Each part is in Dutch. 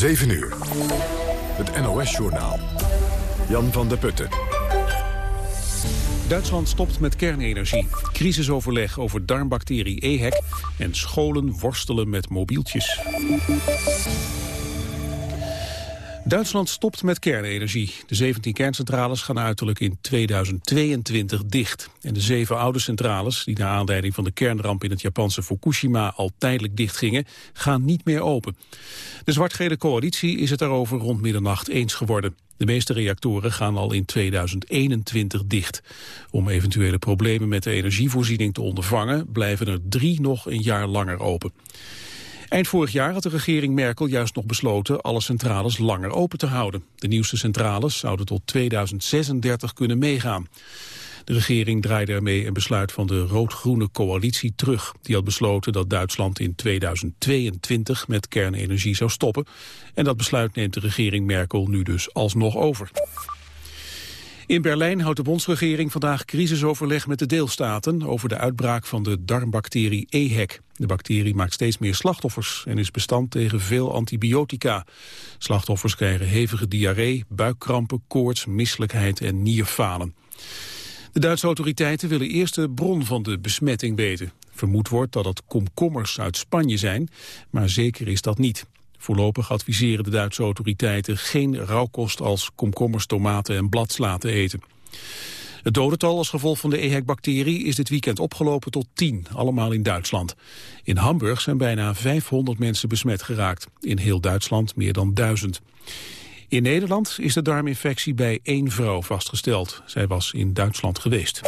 7 uur. Het NOS-journaal. Jan van der Putten. Duitsland stopt met kernenergie. Crisisoverleg over darmbacterie EHEC. En scholen worstelen met mobieltjes. Duitsland stopt met kernenergie. De 17 kerncentrales gaan uiterlijk in 2022 dicht. En de zeven oude centrales, die naar aanleiding van de kernramp in het Japanse Fukushima al tijdelijk dichtgingen, gaan niet meer open. De zwartgele coalitie is het daarover rond middernacht eens geworden. De meeste reactoren gaan al in 2021 dicht. Om eventuele problemen met de energievoorziening te ondervangen, blijven er drie nog een jaar langer open. Eind vorig jaar had de regering Merkel juist nog besloten alle centrales langer open te houden. De nieuwste centrales zouden tot 2036 kunnen meegaan. De regering draaide ermee een besluit van de rood-groene coalitie terug. Die had besloten dat Duitsland in 2022 met kernenergie zou stoppen. En dat besluit neemt de regering Merkel nu dus alsnog over. In Berlijn houdt de bondsregering vandaag crisisoverleg met de deelstaten over de uitbraak van de darmbacterie EHEC. De bacterie maakt steeds meer slachtoffers en is bestand tegen veel antibiotica. Slachtoffers krijgen hevige diarree, buikkrampen, koorts, misselijkheid en nierfalen. De Duitse autoriteiten willen eerst de bron van de besmetting weten. Vermoed wordt dat het komkommers uit Spanje zijn, maar zeker is dat niet. Voorlopig adviseren de Duitse autoriteiten geen rauwkost als komkommers, tomaten en bladsla te eten. Het dodental als gevolg van de EHEC-bacterie is dit weekend opgelopen tot 10, allemaal in Duitsland. In Hamburg zijn bijna 500 mensen besmet geraakt, in heel Duitsland meer dan 1000. In Nederland is de darminfectie bij één vrouw vastgesteld. Zij was in Duitsland geweest.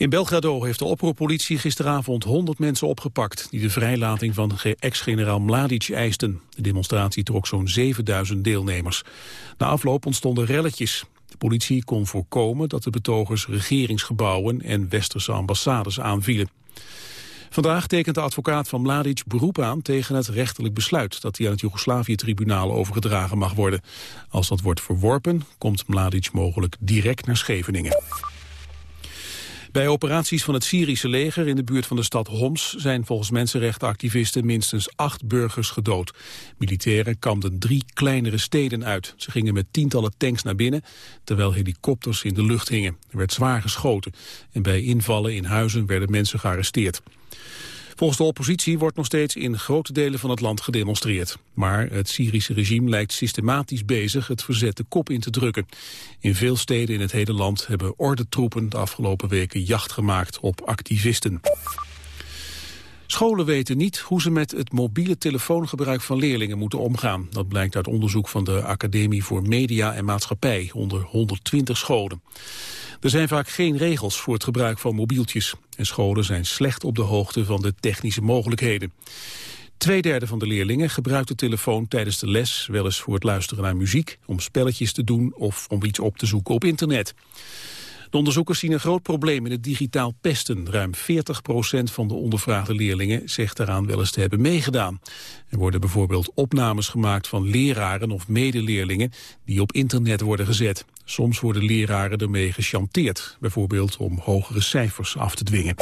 In Belgrado heeft de oproerpolitie gisteravond 100 mensen opgepakt... die de vrijlating van ex-generaal Mladic eisten. De demonstratie trok zo'n 7000 deelnemers. Na afloop ontstonden relletjes. De politie kon voorkomen dat de betogers regeringsgebouwen... en westerse ambassades aanvielen. Vandaag tekent de advocaat van Mladic beroep aan tegen het rechterlijk besluit dat hij aan het Joegoslavië-tribunaal overgedragen mag worden. Als dat wordt verworpen, komt Mladic mogelijk direct naar Scheveningen. Bij operaties van het Syrische leger in de buurt van de stad Homs zijn volgens mensenrechtenactivisten minstens acht burgers gedood. Militairen kamden drie kleinere steden uit. Ze gingen met tientallen tanks naar binnen, terwijl helikopters in de lucht hingen. Er werd zwaar geschoten en bij invallen in huizen werden mensen gearresteerd. Volgens de oppositie wordt nog steeds in grote delen van het land gedemonstreerd. Maar het Syrische regime lijkt systematisch bezig het verzet de kop in te drukken. In veel steden in het hele land hebben ordentroepen de afgelopen weken jacht gemaakt op activisten. Scholen weten niet hoe ze met het mobiele telefoongebruik van leerlingen moeten omgaan. Dat blijkt uit onderzoek van de Academie voor Media en Maatschappij onder 120 scholen. Er zijn vaak geen regels voor het gebruik van mobieltjes. En scholen zijn slecht op de hoogte van de technische mogelijkheden. Tweederde van de leerlingen gebruikt de telefoon tijdens de les... wel eens voor het luisteren naar muziek, om spelletjes te doen... of om iets op te zoeken op internet. De onderzoekers zien een groot probleem in het digitaal pesten. Ruim 40% van de ondervraagde leerlingen zegt daaraan wel eens te hebben meegedaan. Er worden bijvoorbeeld opnames gemaakt van leraren of medeleerlingen die op internet worden gezet. Soms worden leraren ermee gechanteerd, bijvoorbeeld om hogere cijfers af te dwingen.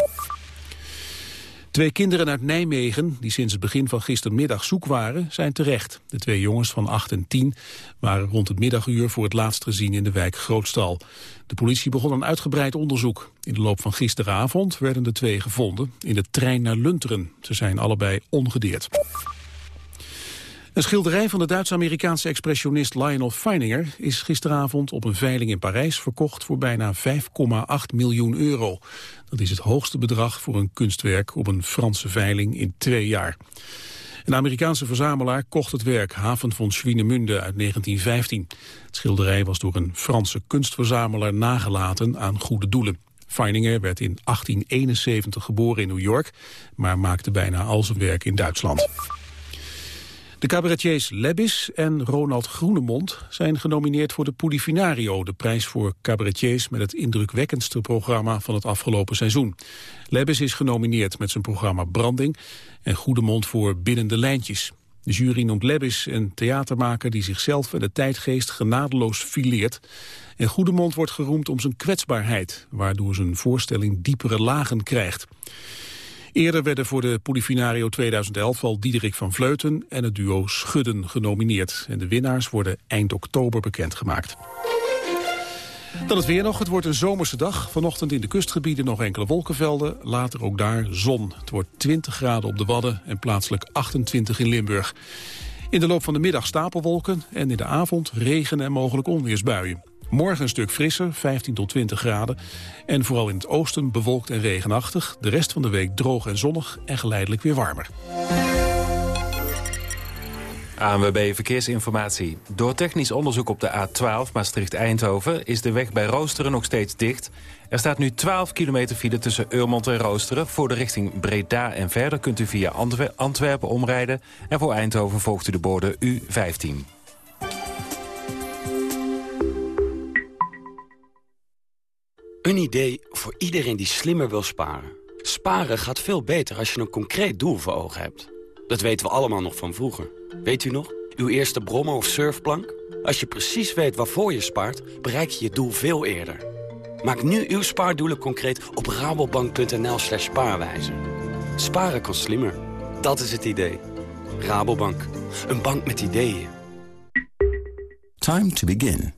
Twee kinderen uit Nijmegen, die sinds het begin van gistermiddag zoek waren, zijn terecht. De twee jongens van 8 en 10 waren rond het middaguur voor het laatst gezien in de wijk Grootstal. De politie begon een uitgebreid onderzoek. In de loop van gisteravond werden de twee gevonden in de trein naar Lunteren. Ze zijn allebei ongedeerd. Een schilderij van de Duits-Amerikaanse expressionist Lionel Feininger is gisteravond op een veiling in Parijs verkocht voor bijna 5,8 miljoen euro. Dat is het hoogste bedrag voor een kunstwerk op een Franse veiling in twee jaar. Een Amerikaanse verzamelaar kocht het werk Haven van Schwienemunde uit 1915. Het schilderij was door een Franse kunstverzamelaar nagelaten aan goede doelen. Feininger werd in 1871 geboren in New York, maar maakte bijna al zijn werk in Duitsland. De cabaretiers Lebis en Ronald Groenemond zijn genomineerd voor de Polifinario, de prijs voor cabaretiers met het indrukwekkendste programma van het afgelopen seizoen. Lebis is genomineerd met zijn programma Branding en Groenemond voor Binnen de Lijntjes. De jury noemt Lebis een theatermaker die zichzelf en de tijdgeest genadeloos fileert. En Goedemond wordt geroemd om zijn kwetsbaarheid, waardoor zijn voorstelling diepere lagen krijgt. Eerder werden voor de Polifinario 2011 al Diederik van Vleuten en het duo Schudden genomineerd. En de winnaars worden eind oktober bekendgemaakt. Dan het weer nog. Het wordt een zomerse dag. Vanochtend in de kustgebieden nog enkele wolkenvelden. Later ook daar zon. Het wordt 20 graden op de Wadden en plaatselijk 28 in Limburg. In de loop van de middag stapelwolken en in de avond regen en mogelijk onweersbuien. Morgen een stuk frisser, 15 tot 20 graden. En vooral in het oosten bewolkt en regenachtig. De rest van de week droog en zonnig en geleidelijk weer warmer. ANWB Verkeersinformatie. Door technisch onderzoek op de A12 Maastricht-Eindhoven... is de weg bij Roosteren nog steeds dicht. Er staat nu 12 kilometer file tussen Eurmond en Roosteren. Voor de richting Breda en verder kunt u via Antwerpen omrijden. En voor Eindhoven volgt u de borden U15. Een idee voor iedereen die slimmer wil sparen. Sparen gaat veel beter als je een concreet doel voor ogen hebt. Dat weten we allemaal nog van vroeger. Weet u nog? Uw eerste brommer of surfplank? Als je precies weet waarvoor je spaart, bereik je je doel veel eerder. Maak nu uw spaardoelen concreet op rabobank.nl slash spaarwijzer. Sparen kan slimmer. Dat is het idee. Rabobank. Een bank met ideeën. Time to begin.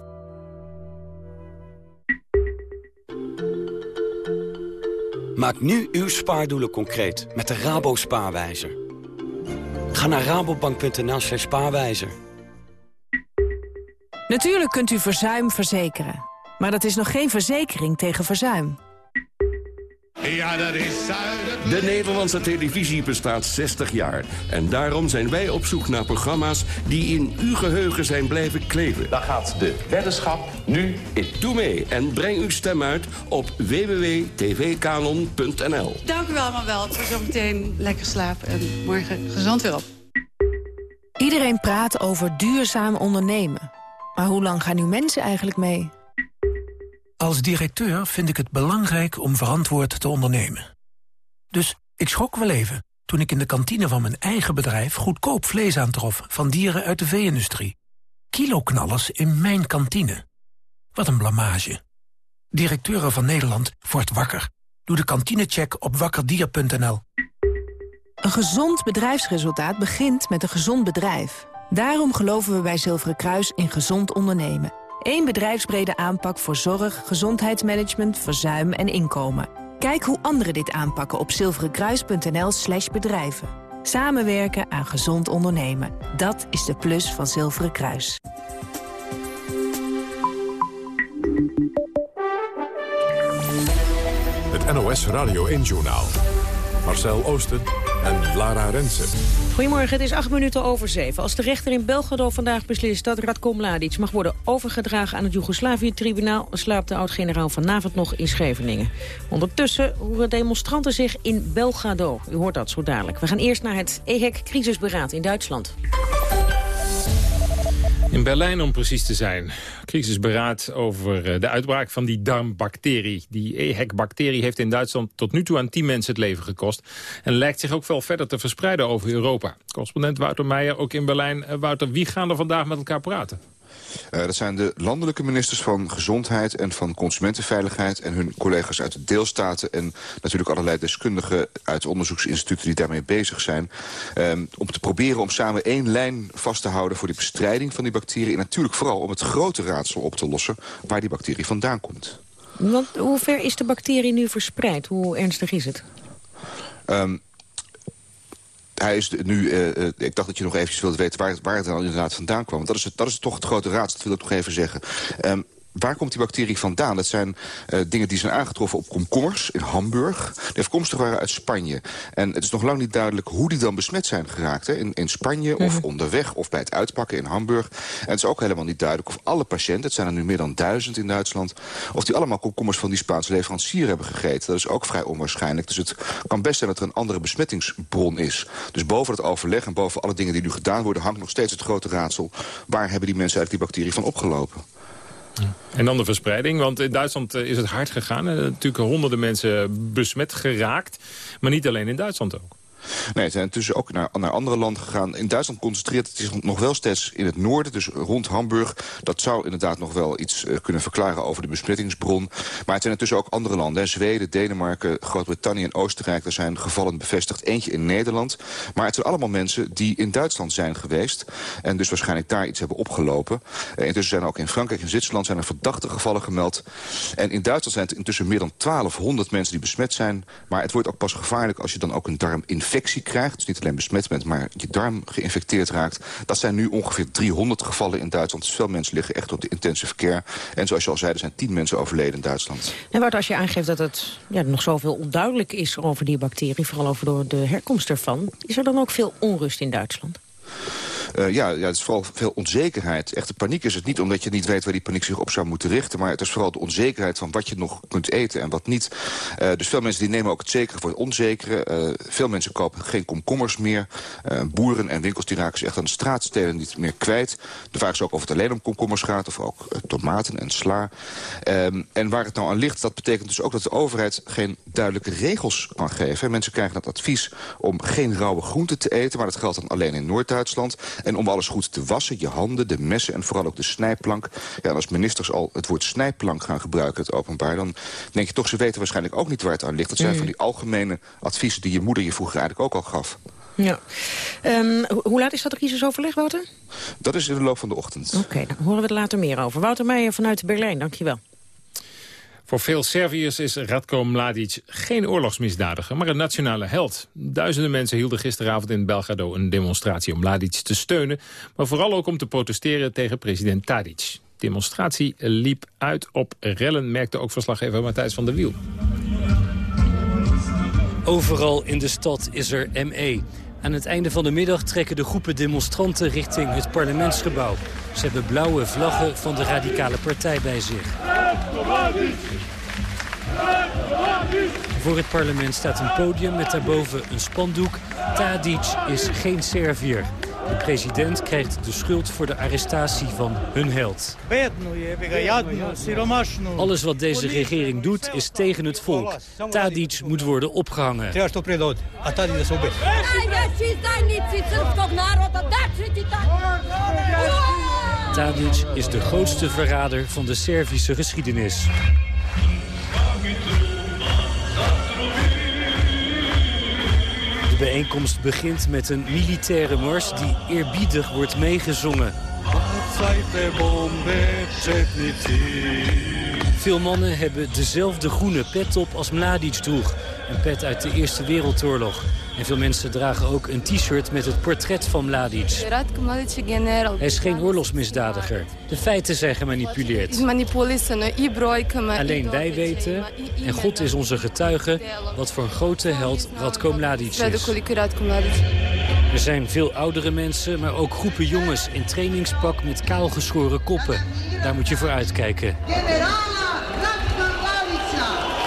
Maak nu uw spaardoelen concreet met de Rabo Spaarwijzer. Ga naar rabobank.nl slash spaarwijzer. Natuurlijk kunt u verzuim verzekeren. Maar dat is nog geen verzekering tegen verzuim. Ja, dat is De Nederlandse televisie bestaat 60 jaar. En daarom zijn wij op zoek naar programma's die in uw geheugen zijn blijven kleven. Dan gaat de weddenschap nu in. Doe mee en breng uw stem uit op www.tvkanon.nl. Dank u allemaal wel voor zometeen lekker slapen en morgen gezond weer op. Iedereen praat over duurzaam ondernemen. Maar hoe lang gaan nu mensen eigenlijk mee? Als directeur vind ik het belangrijk om verantwoord te ondernemen. Dus ik schrok wel even toen ik in de kantine van mijn eigen bedrijf... goedkoop vlees aantrof van dieren uit de vee-industrie. Kiloknallers in mijn kantine. Wat een blamage. Directeuren van Nederland wordt wakker. Doe de kantinecheck op wakkerdier.nl. Een gezond bedrijfsresultaat begint met een gezond bedrijf. Daarom geloven we bij Zilveren Kruis in gezond ondernemen. Eén bedrijfsbrede aanpak voor zorg, gezondheidsmanagement, verzuim en inkomen. Kijk hoe anderen dit aanpakken op zilverenkruis.nl slash bedrijven. Samenwerken aan gezond ondernemen. Dat is de plus van Zilveren Kruis. Het NOS Radio 1 Journaal. Marcel Oosten en Lara Rensen. Goedemorgen, het is acht minuten over zeven. Als de rechter in Belgrado vandaag beslist dat Radko Mladic mag worden overgedragen aan het Joegoslavië-tribunaal, slaapt de oud-generaal vanavond nog in Scheveningen. Ondertussen horen demonstranten zich in Belgrado. U hoort dat zo dadelijk. We gaan eerst naar het EHEC-crisisberaad in Duitsland. In Berlijn om precies te zijn. Crisisberaad over eh, de uitbraak van die darmbacterie. Die EHEC-bacterie heeft in Duitsland tot nu toe aan 10 mensen het leven gekost. En lijkt zich ook wel verder te verspreiden over Europa. Correspondent Wouter Meijer, ook in Berlijn. Eh, Wouter, wie gaan er vandaag met elkaar praten? Uh, dat zijn de landelijke ministers van Gezondheid en van Consumentenveiligheid... en hun collega's uit de deelstaten... en natuurlijk allerlei deskundigen uit onderzoeksinstituten die daarmee bezig zijn... Um, om te proberen om samen één lijn vast te houden voor die bestrijding van die bacterie... en natuurlijk vooral om het grote raadsel op te lossen waar die bacterie vandaan komt. Want hoe ver is de bacterie nu verspreid? Hoe ernstig is het? Um, hij is nu, uh, ik dacht dat je nog eventjes wilde weten waar, waar het dan inderdaad vandaan kwam. Dat is, het, dat is toch het grote raadsel, dat wil ik nog even zeggen. Um, waar komt die bacterie vandaan? Dat zijn uh, dingen die zijn aangetroffen op komkommers in Hamburg. Die afkomstig waren uit Spanje. En het is nog lang niet duidelijk hoe die dan besmet zijn geraakt. Hè? In, in Spanje of mhm. onderweg of bij het uitpakken in Hamburg. En het is ook helemaal niet duidelijk of alle patiënten... het zijn er nu meer dan duizend in Duitsland... of die allemaal komkommers van die Spaanse leverancier hebben gegeten. Dat is ook vrij onwaarschijnlijk. Dus het kan best zijn dat er een andere besmettingsbron is. Dus boven het overleg en boven alle dingen die nu gedaan worden... hangt nog steeds het grote raadsel... waar hebben die mensen eigenlijk die bacterie van opgelopen? En dan de verspreiding, want in Duitsland eh, is het hard gegaan. Er zijn natuurlijk honderden mensen besmet geraakt. Maar niet alleen in Duitsland ook. Nee, het zijn intussen ook naar, naar andere landen gegaan. In Duitsland concentreert het zich nog wel steeds in het noorden, dus rond Hamburg. Dat zou inderdaad nog wel iets uh, kunnen verklaren over de besmettingsbron. Maar het zijn intussen ook andere landen. Hè. Zweden, Denemarken, Groot-Brittannië en Oostenrijk. Er zijn gevallen bevestigd. Eentje in Nederland. Maar het zijn allemaal mensen die in Duitsland zijn geweest. En dus waarschijnlijk daar iets hebben opgelopen. Uh, intussen zijn er ook in Frankrijk en Zwitserland zijn er verdachte gevallen gemeld. En in Duitsland zijn het intussen meer dan 1200 mensen die besmet zijn. Maar het wordt ook pas gevaarlijk als je dan ook een darminfectie infectie krijgt... dus niet alleen besmet bent, maar je darm geïnfecteerd raakt... dat zijn nu ongeveer 300 gevallen in Duitsland. Dus veel mensen liggen echt op de intensive care. En zoals je al zei, er zijn 10 mensen overleden in Duitsland. En wat als je aangeeft dat het ja, nog zoveel onduidelijk is over die bacterie... vooral over de herkomst ervan, is er dan ook veel onrust in Duitsland? Uh, ja, ja, het is vooral veel onzekerheid. Echte paniek is het niet omdat je niet weet waar die paniek zich op zou moeten richten. Maar het is vooral de onzekerheid van wat je nog kunt eten en wat niet. Uh, dus veel mensen die nemen ook het zekere voor het onzekere. Uh, veel mensen kopen geen komkommers meer. boeren en winkels die raken zich echt aan de straatsteden niet meer kwijt. De vraag is ook of het alleen om komkommers gaat of ook tomaten en sla. Um, en waar het nou aan ligt, dat betekent dus ook dat de overheid geen duidelijke regels kan geven. Mensen krijgen het advies om geen rauwe groenten te eten. Maar dat geldt dan alleen in Noord-Duitsland. En om alles goed te wassen, je handen, de messen en vooral ook de snijplank. Ja, en als ministers al het woord snijplank gaan gebruiken, het openbaar... dan denk je toch, ze weten waarschijnlijk ook niet waar het aan ligt. Dat zijn mm. van die algemene adviezen die je moeder je vroeger eigenlijk ook al gaf. Ja. Um, hoe laat is dat crisisoverleg, Wouter? Dat is in de loop van de ochtend. Oké, dan horen we er later meer over. Wouter Meijer vanuit Berlijn, dankjewel. Voor veel Serviërs is Radko Mladic geen oorlogsmisdadiger, maar een nationale held. Duizenden mensen hielden gisteravond in Belgrado een demonstratie om Mladic te steunen, maar vooral ook om te protesteren tegen president Tadic. De demonstratie liep uit op rellen, merkte ook verslaggever Matthijs van der Wiel. Overal in de stad is er ME. Aan het einde van de middag trekken de groepen demonstranten richting het parlementsgebouw. Ze hebben blauwe vlaggen van de radicale partij bij zich. Voor het parlement staat een podium met daarboven een spandoek. Tadic is geen Serviër. De president krijgt de schuld voor de arrestatie van hun held. Alles wat deze regering doet is tegen het volk. Tadic moet worden opgehangen. Tadic is de grootste verrader van de Servische geschiedenis. Bijeenkomst begint met een militaire mars die eerbiedig wordt meegezongen. Veel mannen hebben dezelfde groene pet op als Mladic droeg. Een pet uit de Eerste Wereldoorlog. En veel mensen dragen ook een t-shirt met het portret van Mladic. Hij is geen oorlogsmisdadiger. De feiten zijn gemanipuleerd. Alleen wij weten, en God is onze getuige... wat voor een grote held Radko Mladic is. Er zijn veel oudere mensen, maar ook groepen jongens in trainingspak met kaalgeschoren koppen. Daar moet je voor uitkijken.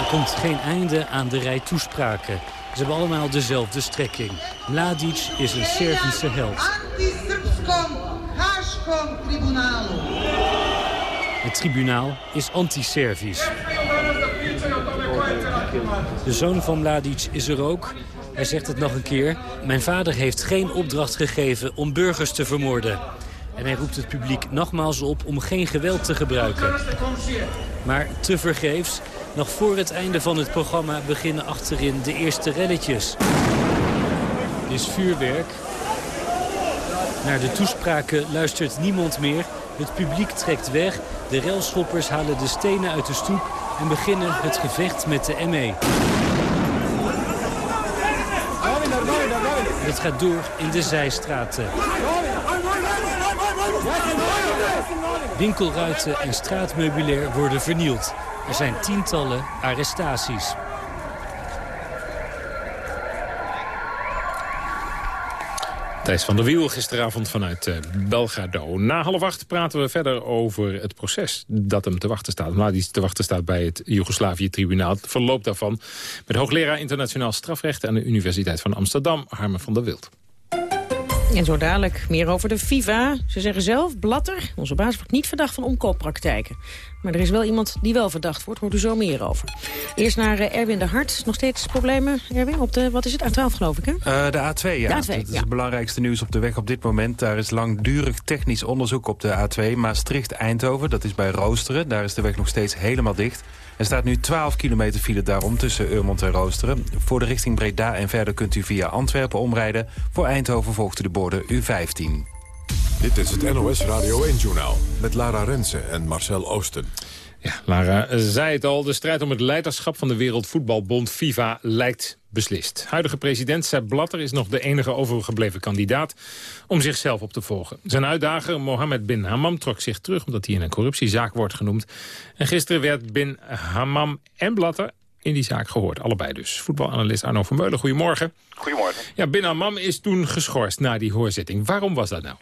Er komt geen einde aan de rij toespraken. Ze hebben allemaal dezelfde strekking. Mladic is een Servische held. Het tribunaal is anti-Servisch. De zoon van Mladic is er ook. Hij zegt het nog een keer. Mijn vader heeft geen opdracht gegeven om burgers te vermoorden. En hij roept het publiek nogmaals op om geen geweld te gebruiken. Maar tevergeefs, nog voor het einde van het programma beginnen achterin de eerste relletjes. Er is vuurwerk. Naar de toespraken luistert niemand meer. Het publiek trekt weg. De railschoppers halen de stenen uit de stoep en beginnen het gevecht met de ME. Het gaat door in de zijstraten. Winkelruiten en straatmeubilair worden vernield. Er zijn tientallen arrestaties. Thijs van der Wiel gisteravond vanuit uh, Belgrado. Na half acht praten we verder over het proces dat hem te wachten staat. Nou, die te wachten staat bij het Joegoslavië-tribunaal. Het verloop daarvan met hoogleraar internationaal strafrecht... aan de Universiteit van Amsterdam, Harmen van der Wild. En zo dadelijk meer over de FIFA. Ze zeggen zelf, Blatter, onze baas, wordt niet verdacht van omkooppraktijken. Maar er is wel iemand die wel verdacht wordt, hoort u zo meer over. Eerst naar uh, Erwin de Hart. Nog steeds problemen, Erwin, op de, wat is het, A12 geloof ik, hè? Uh, de A2, ja. De A2, dat is ja. het belangrijkste nieuws op de weg op dit moment. Daar is langdurig technisch onderzoek op de A2 Maastricht-Eindhoven. Dat is bij Roosteren. Daar is de weg nog steeds helemaal dicht. Er staat nu 12 kilometer file daarom tussen Urmond en Roosteren. Voor de richting Breda en verder kunt u via Antwerpen omrijden. Voor Eindhoven volgt u de borden U15. Dit is het NOS Radio 1-journaal met Lara Rensen en Marcel Oosten. Ja, Lara zei het al, de strijd om het leiderschap van de Wereldvoetbalbond FIFA lijkt beslist. Huidige president Sepp Blatter is nog de enige overgebleven kandidaat om zichzelf op te volgen. Zijn uitdager Mohammed bin Hammam trok zich terug omdat hij in een corruptiezaak wordt genoemd. En gisteren werd bin Hammam en Blatter in die zaak gehoord. Allebei dus. Voetbalanalist Arno Vermeulen, goedemorgen. Goedemorgen. Ja, bin Hammam is toen geschorst na die hoorzitting. Waarom was dat nou?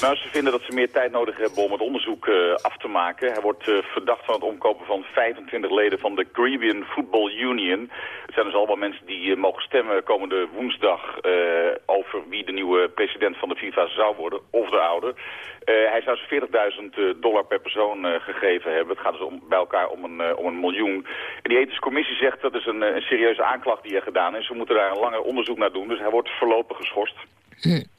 Nou, ze vinden dat ze meer tijd nodig hebben om het onderzoek uh, af te maken. Hij wordt uh, verdacht van het omkopen van 25 leden van de Caribbean Football Union. Het zijn dus allemaal mensen die uh, mogen stemmen komende woensdag over wie de nieuwe president van de FIFA zou worden, of de oude. hij zou ze 40.000 dollar per persoon gegeven hebben. Het gaat dus om, bij elkaar om een, om een miljoen. En die ethische commissie zegt dat is een, een serieuze aanklacht die er gedaan is. We moeten daar een langer onderzoek naar doen, dus hij wordt voorlopig geschorst.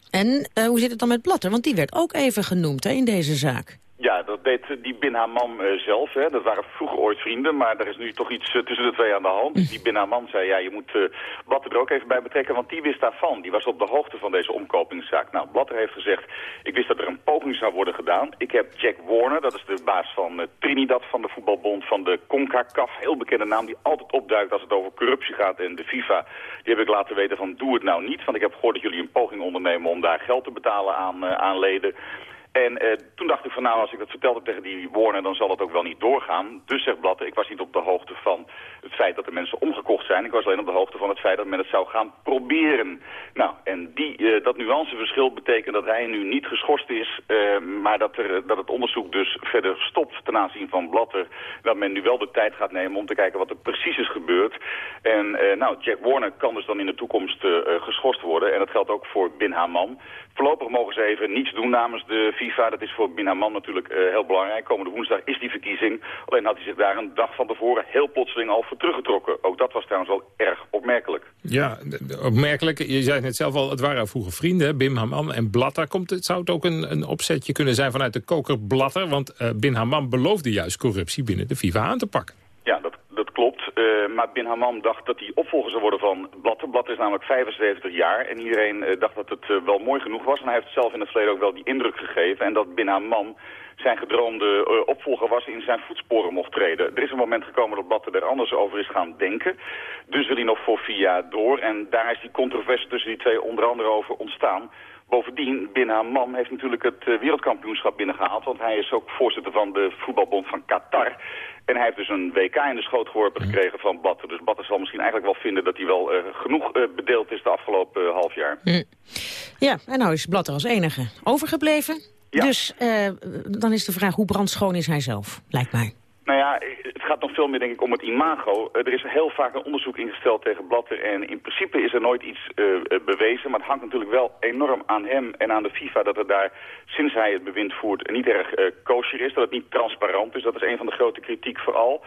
En uh, hoe zit het dan met Blatter? Want die werd ook even genoemd hè, in deze zaak. Ja, dat deed die Bin Hammam uh, zelf. Hè. Dat waren vroeger ooit vrienden, maar er is nu toch iets uh, tussen de twee aan de hand. Mm. Die Bin Hammam zei, ja, je moet uh, Blatter er ook even bij betrekken, want die wist daarvan. Die was op de hoogte van deze omkopingszaak. Nou, Blatter heeft gezegd, ik wist dat er een poging zou worden gedaan. Ik heb Jack Warner, dat is de baas van Trinidad van de voetbalbond van de CONCACAF. Heel bekende naam die altijd opduikt als het over corruptie gaat en de FIFA. Die heb ik laten weten van, doe het nou niet. Want ik heb gehoord dat jullie een poging ondernemen om daar geld te betalen aan, aan leden. En uh, toen dacht ik van nou, als ik dat vertelde tegen die Warner, dan zal het ook wel niet doorgaan. Dus zegt Blatter, ik was niet op de hoogte van het feit dat de mensen omgekocht zijn. Ik was alleen op de hoogte van het feit dat men het zou gaan proberen. Nou, en die, uh, dat nuanceverschil betekent dat hij nu niet geschorst is, uh, maar dat, er, dat het onderzoek dus verder stopt ten aanzien van Blatter. Dat men nu wel de tijd gaat nemen om te kijken wat er precies is gebeurd. En nou, Jack Warner kan dus dan in de toekomst geschorst worden. En dat geldt ook voor Bin Hammam. Voorlopig mogen ze even niets doen namens de FIFA. Dat is voor Bin Hammam natuurlijk uh, heel belangrijk. Komende woensdag is die verkiezing. Alleen had hij zich daar een dag van tevoren heel plotseling al voor teruggetrokken. Ook dat was trouwens wel erg opmerkelijk. Ja, opmerkelijk. Je zei net zelf al, het waren vroeger vrienden, Bin Hammam en Blatter. Komt het, zou het ook een, een opzetje kunnen zijn vanuit de koker Blatter? Want uh, Bin Hammam beloofde juist corruptie binnen de FIFA aan te pakken. Ja, dat. Uh, maar Bin Hammam dacht dat hij opvolger zou worden van Blatter. Blatter is namelijk 75 jaar en iedereen uh, dacht dat het uh, wel mooi genoeg was. En hij heeft zelf in het verleden ook wel die indruk gegeven. En dat Bin Hammam zijn gedroomde opvolger was in zijn voetsporen mocht treden. Er is een moment gekomen dat Blatter er anders over is gaan denken. Dus wil hij nog voor vier jaar door. En daar is die controverse tussen die twee onder andere over ontstaan. Bovendien, Bin Hammam heeft natuurlijk het wereldkampioenschap binnengehaald. Want hij is ook voorzitter van de voetbalbond van Qatar. En hij heeft dus een WK in de schoot geworpen gekregen van Batter. Dus Batter zal misschien eigenlijk wel vinden dat hij wel uh, genoeg uh, bedeeld is de afgelopen uh, half jaar. Hm. Ja, en nou is Blatter als enige overgebleven. Ja. Dus dan is de vraag hoe brandschoon is hij zelf, lijkt mij. Nou ja, het gaat nog veel meer denk ik om het imago. Er is heel vaak een onderzoek ingesteld tegen Blatter en in principe is er nooit iets uh, bewezen. Maar het hangt natuurlijk wel enorm aan hem en aan de FIFA dat het daar, sinds hij het bewind voert, niet erg uh, kosher is. Dat het niet transparant is. Dat is een van de grote kritiek vooral.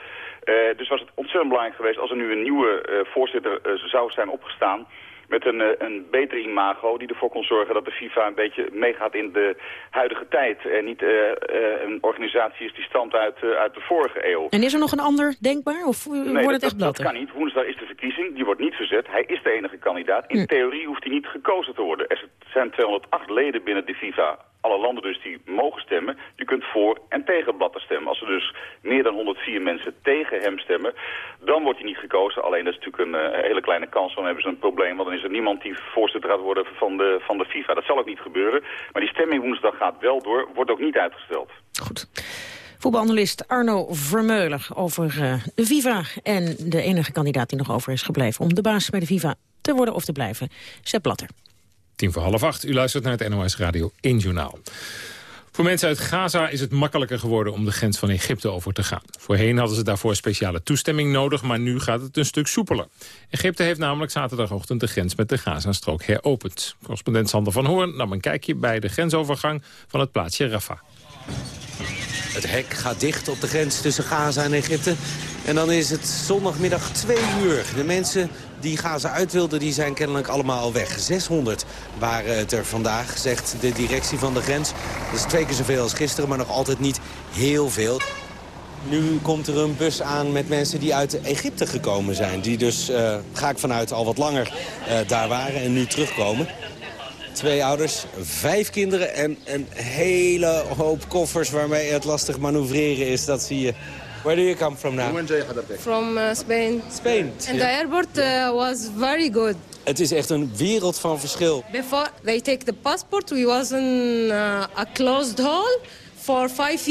Dus was het ontzettend belangrijk geweest als er nu een nieuwe voorzitter zou zijn opgestaan met een, een betere imago die ervoor kon zorgen dat de FIFA een beetje meegaat in de huidige tijd. En niet uh, uh, een organisatie is die stamt uit, uh, uit de vorige eeuw. En is er nog een ander denkbaar? Of nee, wordt dat, het echt blatter? dat kan niet. Woensdag is de verkiezing, die wordt niet verzet. Hij is de enige kandidaat. In theorie hoeft hij niet gekozen te worden. Zijn 208 leden binnen de FIFA alle landen dus die mogen stemmen. Je kunt voor en tegen Blatter stemmen. Als er dus meer dan 104 mensen tegen hem stemmen, dan wordt hij niet gekozen. Alleen dat is natuurlijk een uh, hele kleine kans, dan hebben ze een probleem. Want dan is er niemand die voorzitter gaat worden van de, van de FIFA. Dat zal ook niet gebeuren. Maar die stemming woensdag gaat wel door, wordt ook niet uitgesteld. Goed. Voetbalanalist Arno Vermeuler over uh, de FIFA. En de enige kandidaat die nog over is gebleven om de baas bij de FIFA te worden of te blijven, Sepp Blatter. Tien voor half acht, u luistert naar het NOS Radio 1 Journaal. Voor mensen uit Gaza is het makkelijker geworden om de grens van Egypte over te gaan. Voorheen hadden ze daarvoor speciale toestemming nodig, maar nu gaat het een stuk soepeler. Egypte heeft namelijk zaterdagochtend de grens met de Gazastrook heropend. Correspondent Sander van Hoorn nam een kijkje bij de grensovergang van het plaatsje Rafah. Het hek gaat dicht op de grens tussen Gaza en Egypte. En dan is het zondagmiddag twee uur. De mensen die Gaza uit wilden, die zijn kennelijk allemaal al weg. 600 waren het er vandaag, zegt de directie van de grens. Dat is twee keer zoveel als gisteren, maar nog altijd niet heel veel. Nu komt er een bus aan met mensen die uit Egypte gekomen zijn. Die dus, uh, ga ik vanuit, al wat langer uh, daar waren en nu terugkomen. Twee ouders, vijf kinderen en een hele hoop koffers waarmee het lastig manoeuvreren is. Dat zie je. Where do you come from now? From uh, Spain. Spain. And the airport uh, was very good. Het is echt een wereld van verschil. Before they take the passport, we was in uh, a closed hall for five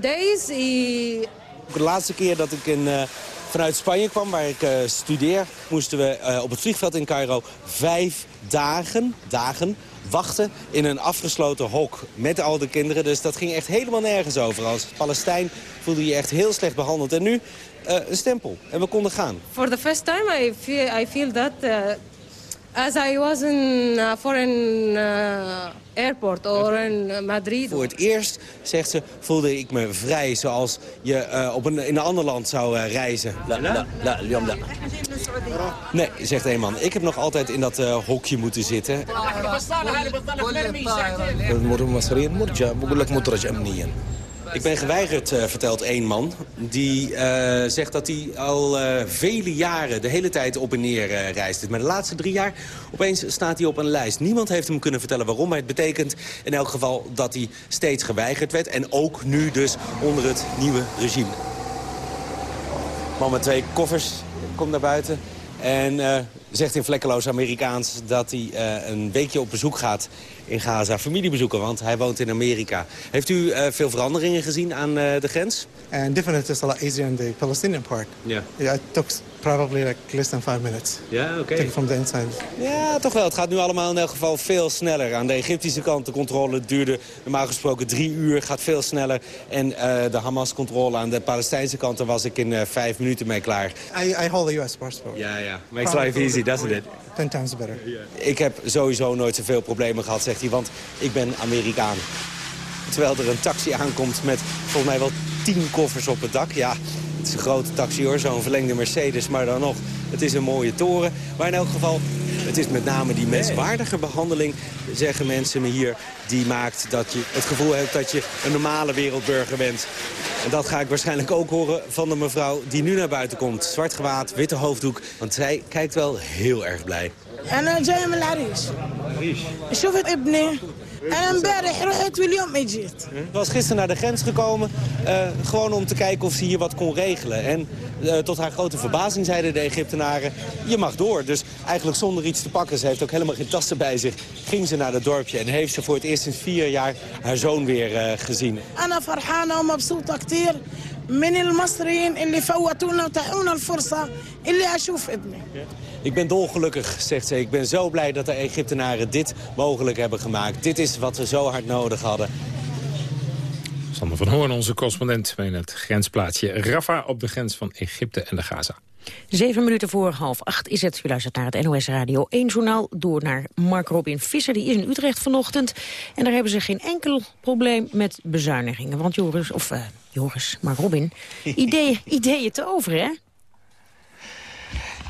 days. De laatste keer dat ik in, uh, vanuit Spanje kwam, waar ik uh, studeer, moesten we uh, op het vliegveld in Cairo vijf dagen, dagen wachten in een afgesloten hok met al de kinderen. Dus dat ging echt helemaal nergens over. Als Palestijn voelde je echt heel slecht behandeld. En nu uh, een stempel. En we konden gaan. For the first time I feel, I that... Uh, as I was in a foreign uh, airport or in Madrid. Voor het eerst, zegt ze, voelde ik me vrij zoals je uh, op een, in een ander land zou uh, reizen. La, la, la, la. Nee, zegt een man. Ik heb nog altijd in dat uh, hokje moeten zitten. Ik ben geweigerd, uh, vertelt één man. Die uh, zegt dat hij al uh, vele jaren de hele tijd op en neer reist. Maar de laatste drie jaar opeens staat hij op een lijst. Niemand heeft hem kunnen vertellen waarom. Maar het betekent in elk geval dat hij steeds geweigerd werd. En ook nu dus onder het nieuwe regime. Man met twee koffers komt naar buiten. En zegt in vlekkeloos Amerikaans dat hij een weekje op bezoek gaat in Gaza familiebezoeken, want hij woont in Amerika. Heeft u uh, veel veranderingen gezien aan uh, de grens? And definitely it's a lot easier in the Palestinian part. Yeah. Yeah, it took probably like less than five minutes. Ja, yeah, oké. Okay. From the inside. Ja, toch wel. Het gaat nu allemaal in elk geval veel sneller. Aan de Egyptische kant de controle duurde normaal gesproken drie uur, gaat veel sneller. En uh, de Hamas-controle aan de Palestijnse kant, daar was ik in vijf minuten mee klaar. I, I hold a US passport. Ja, ja. Makes life easy, doesn't it? Ten times better. Ik heb sowieso nooit zoveel problemen gehad, zegt want ik ben Amerikaan. Terwijl er een taxi aankomt met volgens mij wel tien koffers op het dak. Ja, het is een grote taxi hoor, zo'n verlengde Mercedes, maar dan nog. Het is een mooie toren. Maar in elk geval, het is met name die menswaardige behandeling, zeggen mensen me hier... die maakt dat je het gevoel hebt dat je een normale wereldburger bent. En dat ga ik waarschijnlijk ook horen van de mevrouw die nu naar buiten komt. Zwart gewaad, witte hoofddoek, want zij kijkt wel heel erg blij. En dan zijn we شفت ابني أنا امبارح رحت واليوم اجيت Ze was gisteren naar de grens gekomen, uh, gewoon om te kijken of ze hier wat kon regelen. En uh, tot haar grote verbazing zeiden de Egyptenaren, je mag door. Dus eigenlijk zonder iets te pakken, ze heeft ook helemaal geen tassen bij zich, ging ze naar het dorpje. En heeft ze voor het eerst sinds vier jaar haar zoon weer uh, gezien. أنا فرحانة ومبسوطة كتير من المصريين اللي فوتونا وتحونا الفرصة اللي أشوف ابني. Ik ben dolgelukkig, zegt ze. Ik ben zo blij dat de Egyptenaren dit mogelijk hebben gemaakt. Dit is wat we zo hard nodig hadden. Sander van Hoorn, onze correspondent bij het grensplaatsje Rafah... op de grens van Egypte en de Gaza. Zeven minuten voor half acht is het. U luistert naar het NOS Radio 1 journaal. Door naar Mark Robin Visser, die is in Utrecht vanochtend. En daar hebben ze geen enkel probleem met bezuinigingen. Want Joris, of uh, Joris, Mark Robin, ideeën, ideeën te over, hè?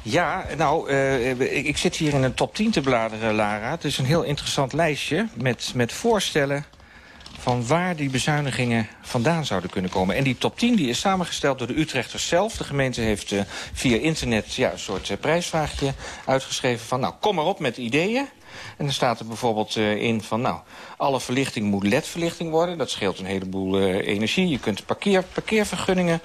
Ja, nou, uh, ik, zit hier in een top 10 te bladeren, Lara. Het is een heel interessant lijstje met, met voorstellen van waar die bezuinigingen vandaan zouden kunnen komen. En die top 10 die is samengesteld door de Utrechters zelf. De gemeente heeft uh, via internet ja, een soort uh, prijsvraagje uitgeschreven van... nou, kom maar op met ideeën. En dan staat er bijvoorbeeld in van... nou, alle verlichting moet LED-verlichting worden. Dat scheelt een heleboel energie. Je kunt parkeer, parkeervergunningen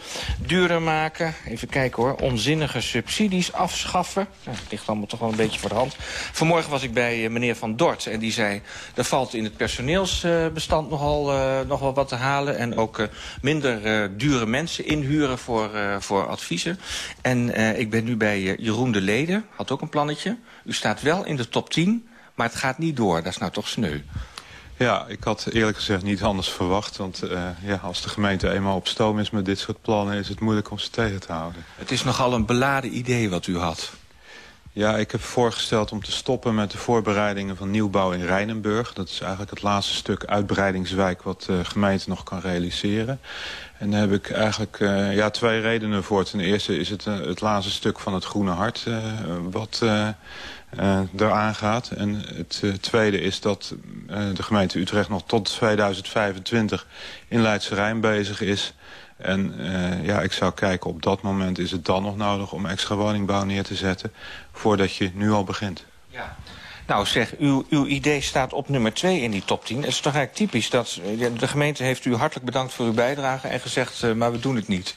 duurder maken. Even kijken hoor. Onzinnige subsidies afschaffen. Nou, dat ligt allemaal toch wel een beetje voor de hand. Vanmorgen was ik bij meneer Van Dort en die zei... er valt in het personeelsbestand nogal, nog wel wat te halen. En ook minder dure mensen inhuren voor, voor adviezen. En ik ben nu bij Jeroen de Leden, had ook een plannetje. U staat wel in de top 10, maar het gaat niet door. Dat is nou toch sneu. Ja, ik had eerlijk gezegd niet anders verwacht. Want uh, ja, als de gemeente eenmaal op stoom is met dit soort plannen... is het moeilijk om ze tegen te houden. Het is nogal een beladen idee wat u had. Ja, ik heb voorgesteld om te stoppen met de voorbereidingen van nieuwbouw in Rijnenburg. Dat is eigenlijk het laatste stuk uitbreidingswijk wat de gemeente nog kan realiseren. En daar heb ik eigenlijk uh, ja, twee redenen voor. Ten eerste is het uh, het laatste stuk van het Groene Hart uh, wat eraan gaat. En het tweede is dat de gemeente Utrecht nog tot 2025 in Leidse Rijn bezig is... En uh, ja, ik zou kijken, op dat moment is het dan nog nodig om extra woningbouw neer te zetten... voordat je nu al begint. Ja. Nou zeg, uw, uw idee staat op nummer 2 in die top 10. Het is toch eigenlijk typisch dat de gemeente heeft u hartelijk bedankt voor uw bijdrage... en gezegd, uh, maar we doen het niet.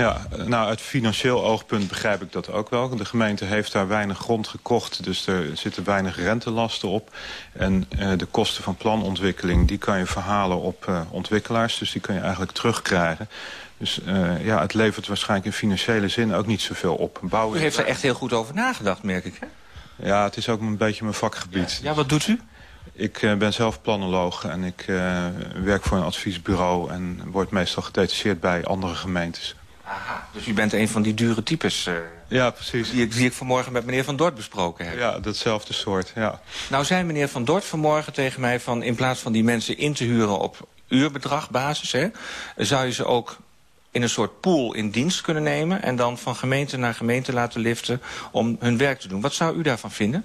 Ja, nou, uit financieel oogpunt begrijp ik dat ook wel. De gemeente heeft daar weinig grond gekocht, dus er zitten weinig rentelasten op. En uh, de kosten van planontwikkeling, die kan je verhalen op uh, ontwikkelaars. Dus die kan je eigenlijk terugkrijgen. Dus uh, ja, het levert waarschijnlijk in financiële zin ook niet zoveel op. Bouwen u heeft er echt heel goed over nagedacht, merk ik. Hè? Ja, het is ook een beetje mijn vakgebied. Ja, ja wat doet u? Ik uh, ben zelf planoloog en ik uh, werk voor een adviesbureau... en word meestal gedetacheerd bij andere gemeentes. Aha, dus u bent een van die dure types... Uh, ja, precies. Die, die, ik vanmorgen met meneer Van Dort besproken heb. Ja, datzelfde soort, ja. Nou zei meneer Van Dort vanmorgen tegen mij... van in plaats van die mensen in te huren op uurbedragbasis... Hè, zou je ze ook in een soort pool in dienst kunnen nemen... en dan van gemeente naar gemeente laten liften om hun werk te doen. Wat zou u daarvan vinden?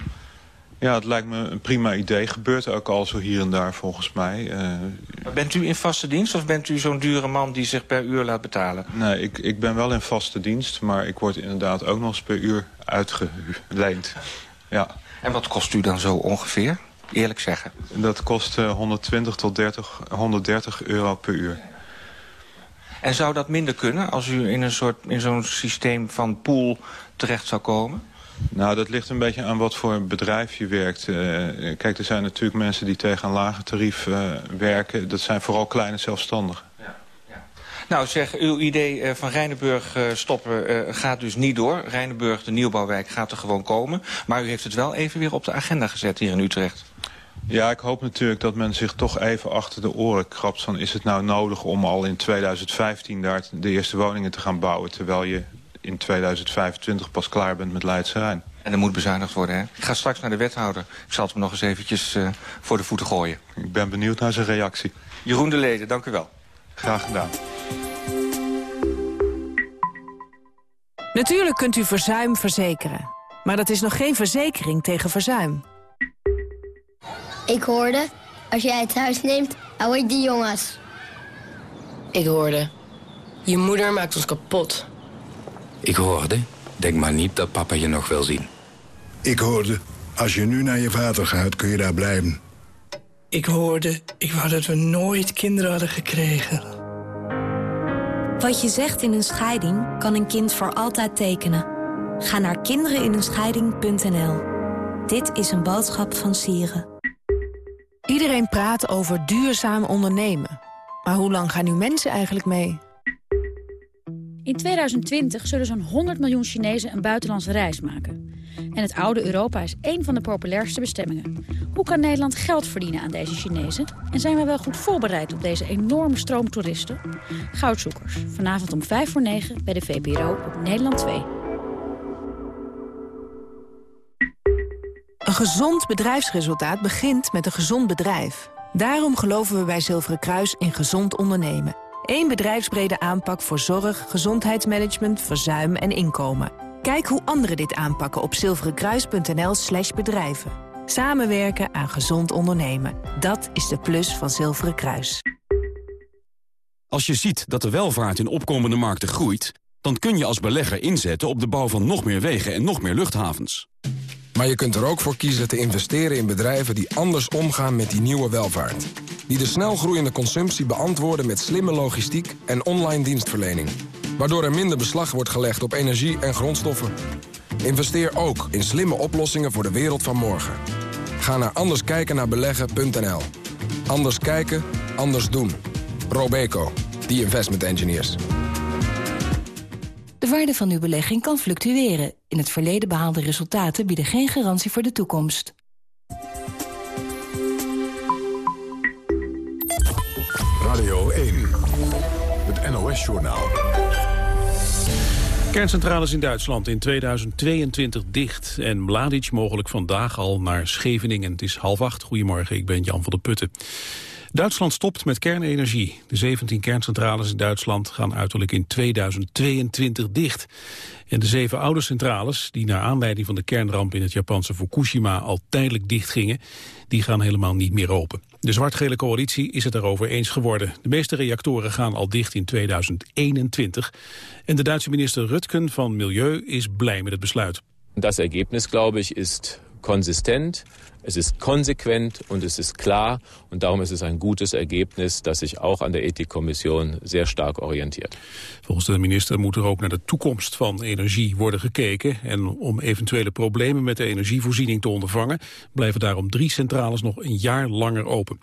Ja, het lijkt me een prima idee. Gebeurt ook al zo hier en daar volgens mij. Uh, bent u in vaste dienst of bent u zo'n dure man die zich per uur laat betalen? Nee, ik, ik ben wel in vaste dienst, maar ik word inderdaad ook nog eens per uur uitgeleend. Ja. En wat kost u dan zo ongeveer? Eerlijk zeggen. Dat kost uh, 120 tot 30, 130 euro per uur. En zou dat minder kunnen als u in een soort in zo'n systeem van pool terecht zou komen? Nou, dat ligt een beetje aan wat voor bedrijf je werkt. Uh, kijk, er zijn natuurlijk mensen die tegen een lager tarief uh, werken. Dat zijn vooral kleine zelfstandigen. Ja, ja. Nou zeg, uw idee uh, van Rijnenburg stoppen gaat dus niet door. Rijnenburg, de nieuwbouwwijk, gaat er gewoon komen. Maar u heeft het wel even weer op de agenda gezet hier in Utrecht. Ja, ik hoop natuurlijk dat men zich toch even achter de oren krabt van... is het nou nodig om al in 2015 daar de eerste woningen te gaan bouwen... terwijl je in 2025 pas klaar bent met Leidse Rijn. En er moet bezuinigd worden, hè? Ik ga straks naar de wethouder. Ik zal het hem nog eens eventjes uh, voor de voeten gooien. Ik ben benieuwd naar zijn reactie. Jeroen de Leden, dank u wel. Graag gedaan. Natuurlijk kunt u verzuim verzekeren. Maar dat is nog geen verzekering tegen verzuim. Ik hoorde, als jij het huis neemt, hou ik die jongens. Ik hoorde, je moeder maakt ons kapot. Ik hoorde, denk maar niet dat papa je nog wil zien. Ik hoorde, als je nu naar je vader gaat, kun je daar blijven. Ik hoorde, ik wou dat we nooit kinderen hadden gekregen. Wat je zegt in een scheiding, kan een kind voor altijd tekenen. Ga naar kindereninenscheiding.nl. Dit is een boodschap van Sieren. Iedereen praat over duurzaam ondernemen. Maar hoe lang gaan nu mensen eigenlijk mee? In 2020 zullen zo'n 100 miljoen Chinezen een buitenlandse reis maken. En het oude Europa is één van de populairste bestemmingen. Hoe kan Nederland geld verdienen aan deze Chinezen? En zijn we wel goed voorbereid op deze enorme stroom toeristen? Goudzoekers, vanavond om 5 voor 9 bij de VPRO op Nederland 2. Een gezond bedrijfsresultaat begint met een gezond bedrijf. Daarom geloven we bij Zilveren Kruis in gezond ondernemen. Eén bedrijfsbrede aanpak voor zorg, gezondheidsmanagement, verzuim en inkomen. Kijk hoe anderen dit aanpakken op zilverenkruis.nl slash bedrijven. Samenwerken aan gezond ondernemen. Dat is de plus van Zilveren Kruis. Als je ziet dat de welvaart in opkomende markten groeit... dan kun je als belegger inzetten op de bouw van nog meer wegen en nog meer luchthavens. Maar je kunt er ook voor kiezen te investeren in bedrijven die anders omgaan met die nieuwe welvaart. Die de snel groeiende consumptie beantwoorden met slimme logistiek en online dienstverlening. Waardoor er minder beslag wordt gelegd op energie en grondstoffen. Investeer ook in slimme oplossingen voor de wereld van morgen. Ga naar anderskijkennaarbeleggen.nl. Anders kijken, anders doen. Robeco, the investment engineers. De waarde van uw belegging kan fluctueren. In het verleden behaalde resultaten bieden geen garantie voor de toekomst. Radio 1, het NOS-journaal. Kerncentrales in Duitsland in 2022 dicht. En Mladic mogelijk vandaag al naar Scheveningen. Het is half acht. Goedemorgen, ik ben Jan van der Putten. Duitsland stopt met kernenergie. De 17 kerncentrales in Duitsland gaan uiterlijk in 2022 dicht. En de zeven oude centrales, die naar aanleiding van de kernramp in het Japanse Fukushima al tijdelijk dichtgingen, die gaan helemaal niet meer open. De zwart-gele coalitie is het daarover eens geworden. De meeste reactoren gaan al dicht in 2021. En de Duitse minister Rutgen van Milieu is blij met het besluit. Das Ergebnis, glaube ich, ist konsistent, es ist konsequent und es ist klar. Und darum ist es ein gutes Ergebnis, das sich auch an der Ethikkommission sehr stark orientiert. Volgens de minister moet er ook naar de toekomst van energie worden gekeken. En om eventuele problemen met de energievoorziening te ondervangen... blijven daarom drie centrales nog een jaar langer open.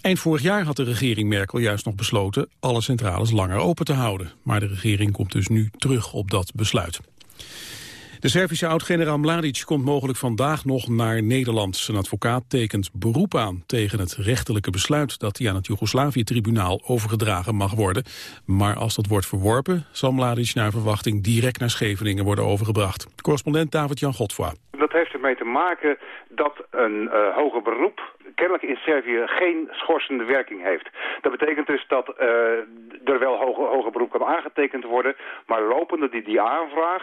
Eind vorig jaar had de regering Merkel juist nog besloten alle centrales langer open te houden. Maar de regering komt dus nu terug op dat besluit. De Servische oud-generaal Mladic komt mogelijk vandaag nog naar Nederland. Zijn advocaat tekent beroep aan tegen het rechterlijke besluit... dat hij aan het Joegoslavië-tribunaal overgedragen mag worden. Maar als dat wordt verworpen, zal Mladic naar verwachting... direct naar Scheveningen worden overgebracht. Correspondent David-Jan Godfroy. Dat heeft ermee te maken dat een uh, hoger beroep kennelijk in Servië geen schorsende werking heeft. Dat betekent dus dat uh, er wel hoger, hoger beroep kan aangetekend worden, maar lopende die, die aanvraag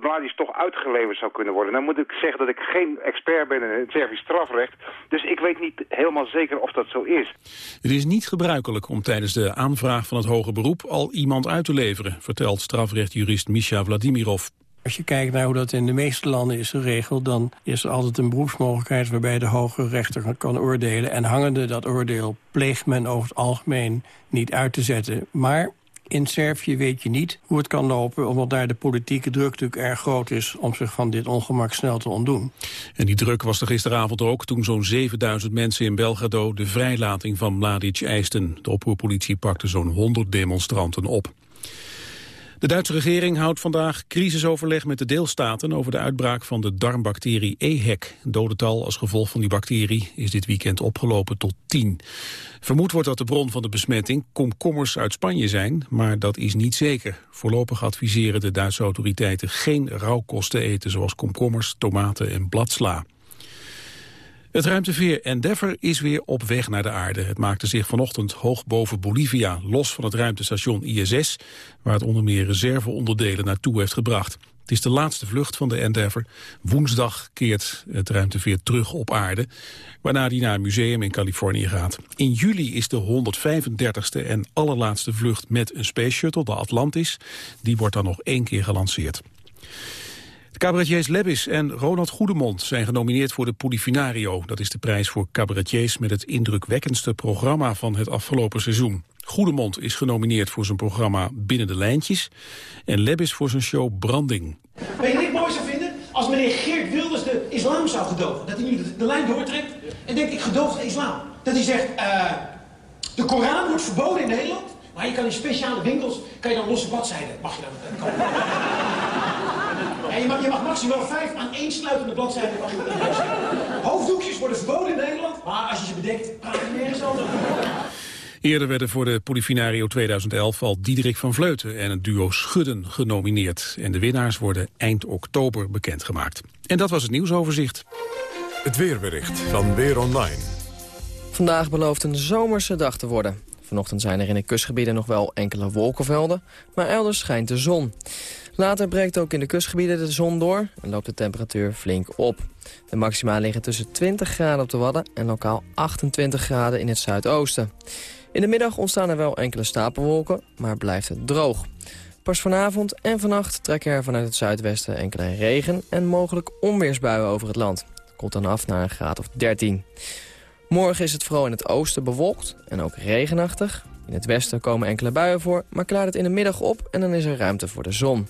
Mladic toch uitgeleverd zou kunnen worden. Nou moet ik zeggen dat ik geen expert ben in het Servisch strafrecht, dus ik weet niet helemaal zeker of dat zo is. Het is niet gebruikelijk om tijdens de aanvraag van het hoger beroep al iemand uit te leveren, vertelt strafrechtjurist Misha Vladimirov. Als je kijkt naar hoe dat in de meeste landen is geregeld... dan is er altijd een beroepsmogelijkheid waarbij de hoge rechter kan oordelen. En hangende dat oordeel pleegt men over het algemeen niet uit te zetten. Maar in Servië weet je niet hoe het kan lopen... omdat daar de politieke druk natuurlijk erg groot is... om zich van dit ongemak snel te ontdoen. En die druk was er gisteravond ook... toen zo'n 7000 mensen in Belgrado de vrijlating van Mladic eisten. De oproerpolitie pakte zo'n 100 demonstranten op. De Duitse regering houdt vandaag crisisoverleg met de deelstaten over de uitbraak van de darmbacterie EHEC. Dodental als gevolg van die bacterie is dit weekend opgelopen tot 10. Vermoed wordt dat de bron van de besmetting komkommers uit Spanje zijn, maar dat is niet zeker. Voorlopig adviseren de Duitse autoriteiten geen rauwkost te eten zoals komkommers, tomaten en bladsla. Het ruimteveer Endeavour is weer op weg naar de aarde. Het maakte zich vanochtend hoog boven Bolivia, los van het ruimtestation ISS... waar het onder meer reserveonderdelen naartoe heeft gebracht. Het is de laatste vlucht van de Endeavour. Woensdag keert het ruimteveer terug op aarde, waarna hij naar een museum in Californië gaat. In juli is de 135ste en allerlaatste vlucht met een Space Shuttle, de Atlantis. Die wordt dan nog één keer gelanceerd. De cabaretiers Lebbis en Ronald Goedemond zijn genomineerd voor de Polifinario. Dat is de prijs voor cabaretiers met het indrukwekkendste programma van het afgelopen seizoen. Goedemond is genomineerd voor zijn programma Binnen de Lijntjes en Lebbis voor zijn show Branding. Weet je wat ik mooi zou vinden? Als meneer Geert Wilders de islam zou gedogen. Dat hij nu de, lijn doortrekt en denkt ik gedoog de islam. Dat hij zegt, uh, de Koran wordt verboden in Nederland, maar je kan in speciale winkels, kan je dan losse bladzijden, mag je dan kopen. En je mag, je mag maximaal vijf aan één sluitende bladzijden van Hoofddoekjes worden verboden in Nederland, maar als je ze bedekt, praat je nergens over. Eerder werden voor de Polifinario 2011 al Diederik van Vleuten en het duo Schudden genomineerd. En de winnaars worden eind oktober bekendgemaakt. En dat was het nieuwsoverzicht. Het weerbericht van Weer Online. Vandaag belooft een zomerse dag te worden. Vanochtend zijn er in de kustgebieden nog wel enkele wolkenvelden, maar elders schijnt de zon. Later breekt ook in de kustgebieden de zon door en loopt de temperatuur flink op. De maxima liggen tussen 20 graden op de Wadden en lokaal 28 graden in het zuidoosten. In de middag ontstaan er wel enkele stapelwolken, maar blijft het droog. Pas vanavond en vannacht trekken er vanuit het zuidwesten enkele regen... en mogelijk onweersbuien over het land. Komt dan af naar een graad of 13. Morgen is het vooral in het oosten bewolkt en ook regenachtig. In het westen komen enkele buien voor, maar klaart het in de middag op... en dan is er ruimte voor de zon.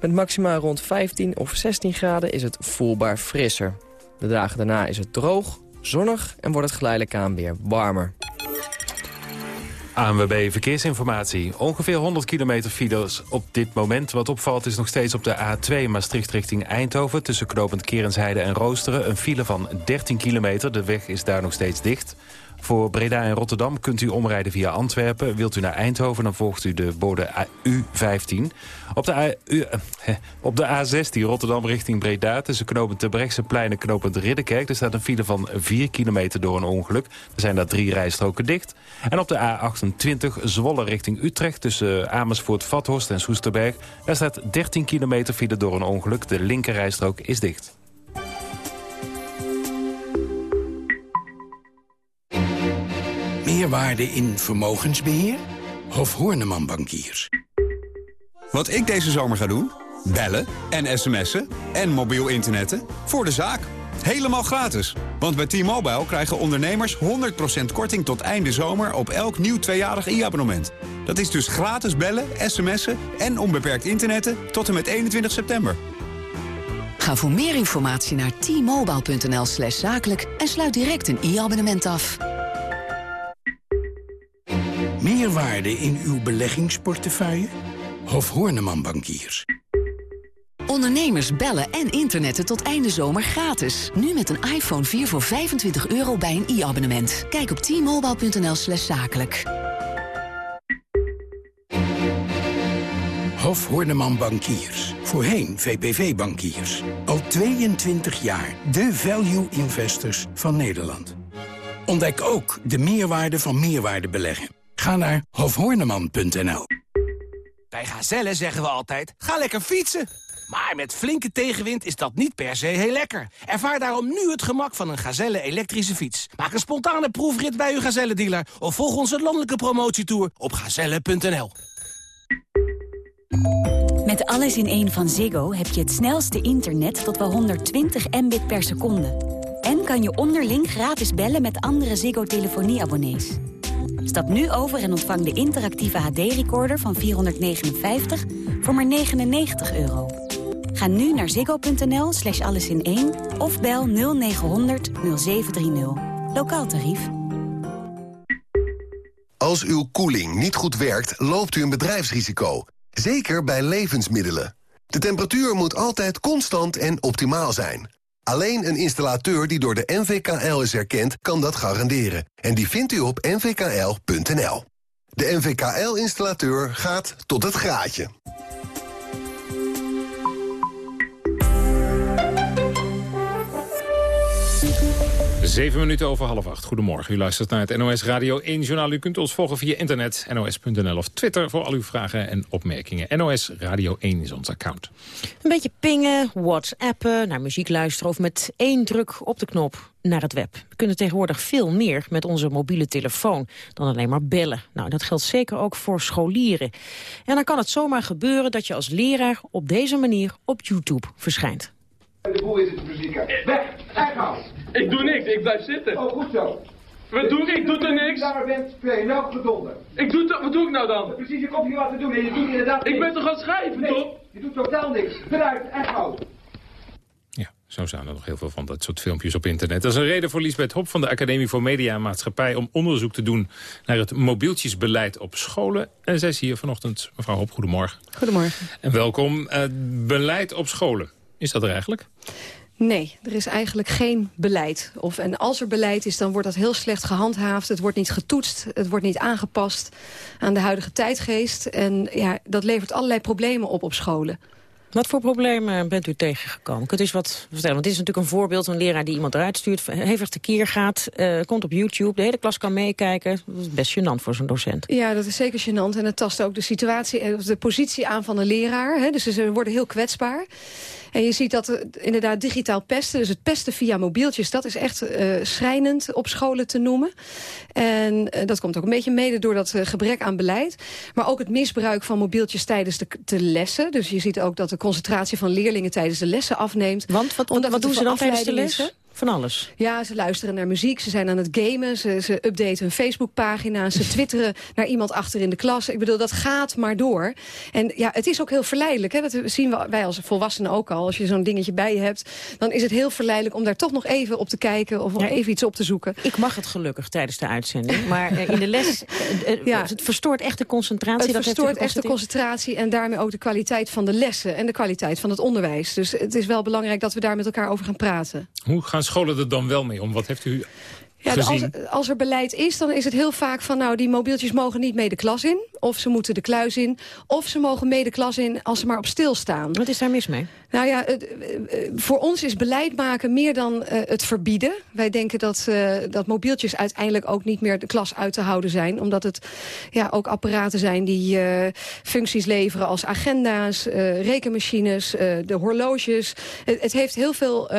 Met maxima rond 15 of 16 graden is het voelbaar frisser. De dagen daarna is het droog, zonnig en wordt het geleidelijk aan weer warmer. ANWB Verkeersinformatie. Ongeveer 100 kilometer files op dit moment. Wat opvalt is nog steeds op de A2 Maastricht richting Eindhoven... tussen knopend Kerensheide en Roosteren. Een file van 13 kilometer. De weg is daar nog steeds dicht. Voor Breda en Rotterdam kunt u omrijden via Antwerpen. Wilt u naar Eindhoven, dan volgt u de bode U15. Op de, A, U, eh, op de A16 Rotterdam richting Breda... tussen knopend Terbrechtseplein en knopend Ridderkerk... er staat een file van 4 kilometer door een ongeluk. Er zijn daar drie rijstroken dicht. En op de A28 Zwolle richting Utrecht... tussen Amersfoort, Vathorst en Soesterberg... daar staat 13 kilometer file door een ongeluk. De linkerrijstrook is dicht. Meerwaarde in vermogensbeheer? Hof Horneman Bankiers. Wat ik deze zomer ga doen? Bellen en sms'en en mobiel internetten voor de zaak. Helemaal gratis. Want bij T-Mobile krijgen ondernemers 100% korting tot einde zomer op elk nieuw tweejarig e-abonnement. Dat is dus gratis bellen, sms'en en onbeperkt internetten tot en met 21 september. Ga voor meer informatie naar t-mobile.nl slash zakelijk en sluit direct een e-abonnement af. Meerwaarde in uw beleggingsportefeuille? Hof Horneman Bankiers. Ondernemers bellen en internetten tot einde zomer gratis. Nu met een iPhone 4 voor 25 euro bij een e-abonnement. Kijk op t-mobile.nl slash zakelijk. Hof Horneman Bankiers. Voorheen VPV Bankiers. Al 22 jaar de value investors van Nederland. Ontdek ook de meerwaarde van meerwaarde beleggen. Ga naar hofhorneman.nl. Bij Gazelle zeggen we altijd, ga lekker fietsen. Maar met flinke tegenwind is dat niet per se heel lekker. Ervaar daarom nu het gemak van een Gazelle elektrische fiets. Maak een spontane proefrit bij uw Gazelle-dealer... of volg onze landelijke promotietour op gazelle.nl. Met alles in één van Ziggo heb je het snelste internet tot wel 120 mbit per seconde. En kan je onderling gratis bellen met andere Ziggo-telefonieabonnees. Stap nu over en ontvang de interactieve HD-recorder van 459 voor maar 99 euro. Ga nu naar ziggo.nl slash alles in 1 of bel 0900 0730. Lokaal tarief. Als uw koeling niet goed werkt, loopt u een bedrijfsrisico. Zeker bij levensmiddelen. De temperatuur moet altijd constant en optimaal zijn. Alleen een installateur die door de NVKL is erkend, kan dat garanderen. En die vindt u op nvkl.nl. De NVKL-installateur gaat tot het graadje. Zeven minuten over half acht. Goedemorgen. U luistert naar het NOS Radio 1 Journaal. U kunt ons volgen via internet, nos.nl of Twitter... voor al uw vragen en opmerkingen. NOS Radio 1 is ons account. Een beetje pingen, whatsappen, naar muziek luisteren... of met één druk op de knop naar het web. We kunnen tegenwoordig veel meer met onze mobiele telefoon dan alleen maar bellen. Nou, dat geldt zeker ook voor scholieren. En dan kan het zomaar gebeuren dat je als leraar op deze manier op YouTube verschijnt. De boel is het muziek. Weg, uithouden. Ik doe niks, ik blijf zitten. Oh, goed zo. Wat doe ik? Ik doe er niks. Daar bent, ben je nou gedonder. Ik doe wat doe ik nou dan? Precies, je komt hier wat te doen en je doet inderdaad Ik ben toch aan het schrijven, nee, toch? je doet totaal niks. Eruit, uithouden. Ja, zo staan er nog heel veel van dat soort filmpjes op internet. Dat is een reden voor Liesbeth Hop van de Academie voor Media en Maatschappij... om onderzoek te doen naar het mobieltjesbeleid op scholen. En zij is hier vanochtend. Mevrouw Hop, goedemorgen. Goedemorgen. En welkom. Uh, beleid op scholen. Is dat er eigenlijk? Nee, er is eigenlijk geen beleid. Of, en als er beleid is, dan wordt dat heel slecht gehandhaafd. Het wordt niet getoetst, het wordt niet aangepast aan de huidige tijdgeest. En ja, dat levert allerlei problemen op op scholen. Wat voor problemen bent u tegengekomen? U eens wat vertellen? Want dit is natuurlijk een voorbeeld. Een leraar die iemand eruit stuurt, hevig tekeer gaat... Uh, komt op YouTube, de hele klas kan meekijken. Dat is best gênant voor zo'n docent. Ja, dat is zeker gênant. En het tast ook de situatie, de positie aan van de leraar. Hè? Dus ze worden heel kwetsbaar. En je ziet dat inderdaad digitaal pesten, dus het pesten via mobieltjes... dat is echt uh, schrijnend op scholen te noemen. En dat komt ook een beetje mede door dat gebrek aan beleid. Maar ook het misbruik van mobieltjes tijdens de, de, lessen. Dus je ziet ook dat de concentratie van leerlingen tijdens de lessen afneemt. Want wat, Omdat wat doen ze dan tijdens de les? Van alles? Ja, ze luisteren naar muziek, ze zijn aan het gamen, ze, ze updaten hun Facebookpagina, ze twitteren naar iemand achter in de klas. Ik bedoel, dat gaat maar door. En ja, het is ook heel verleidelijk. Hè? Dat zien wij als volwassenen ook al. Als je zo'n dingetje bij je hebt, dan is het heel verleidelijk om daar toch nog even op te kijken of ja, even iets op te zoeken. Ik mag het gelukkig tijdens de uitzending, maar in de les, ja, het verstoort echt de concentratie. Het dat verstoort echt de concentratie en daarmee ook de kwaliteit van de lessen en de kwaliteit van het onderwijs. Dus het is wel belangrijk dat we daar met elkaar over gaan praten. Hoe gaan scholen er dan wel mee om? Wat heeft u ja, als, als, er beleid is, dan is het heel vaak van... nou, die mobieltjes mogen niet mee de klas in. Of ze moeten de kluis in. Of ze mogen mee de klas in als ze maar op stilstaan. Wat is daar mis mee? Nou ja, het, voor ons is beleid maken meer dan uh, het verbieden. Wij denken dat, dat mobieltjes uiteindelijk ook niet meer de klas uit te houden zijn. Omdat het ja, ook apparaten zijn die functies leveren als agenda's, rekenmachines, de horloges. Het, heeft heel veel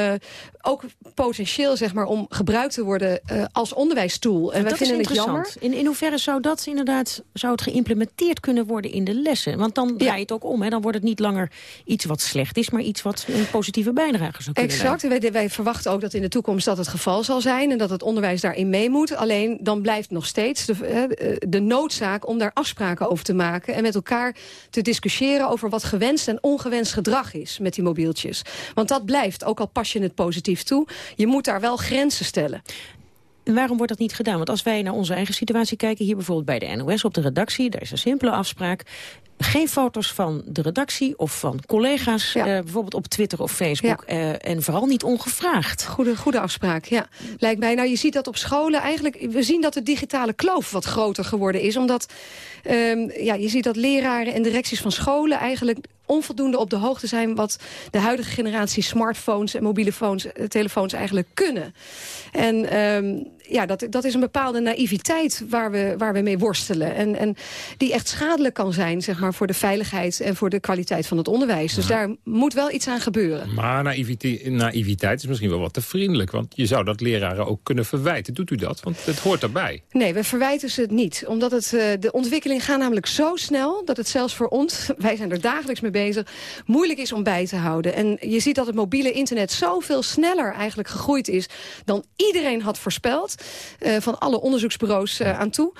ook potentieel zeg maar, om gebruikt te worden als onderwijstool. En wij vinden het jammer. In, in hoeverre zou dat inderdaad zou het geïmplementeerd kunnen worden in de lessen? Want dan draai je het ook om. Hè? Dan wordt het niet langer iets wat slecht is, maar iets wat een positieve bijdrage zou kunnen Exact. Wij, wij, verwachten ook dat in de toekomst dat het geval zal zijn. En dat het onderwijs daarin mee moet. Alleen dan blijft nog steeds de, de noodzaak om daar afspraken over te maken. En met elkaar te discussiëren over wat gewenst en ongewenst gedrag is met die mobieltjes. Want dat blijft, ook al pas je het positief toe. Je moet daar wel grenzen stellen. En waarom wordt dat niet gedaan? Want als wij naar onze eigen situatie kijken... hier bijvoorbeeld bij de NOS op de redactie... daar is een simpele afspraak geen foto's van de redactie of van collega's, ja. uh, bijvoorbeeld op Twitter of Facebook. Ja. Uh, en vooral niet ongevraagd. Goede, goede afspraak, ja. Lijkt mij. Nou, je ziet dat op scholen eigenlijk... We zien dat de digitale kloof wat groter geworden is. Omdat um, ja, je ziet dat leraren en directies van scholen eigenlijk onvoldoende op de hoogte zijn... wat de huidige generatie smartphones en mobiele phones, telefoons eigenlijk kunnen. En um, ja, dat, dat is een bepaalde naïviteit waar we, waar we mee worstelen. En, en die echt schadelijk kan zijn zeg maar, voor de veiligheid en voor de kwaliteit van het onderwijs. Dus daar moet wel iets aan gebeuren. Maar naïviteit, naïviteit is misschien wel wat te vriendelijk. Want je zou dat leraren ook kunnen verwijten. Doet u dat? Want het hoort erbij. Nee, we verwijten ze het niet. Omdat het, uh, de ontwikkeling gaat namelijk zo snel... dat het zelfs voor ons, wij zijn er dagelijks mee bezig... moeilijk is om bij te houden. En je ziet dat het mobiele internet zoveel sneller eigenlijk gegroeid is... dan iedereen had voorspeld. Uh, van alle onderzoeksbureaus uh, aan toe.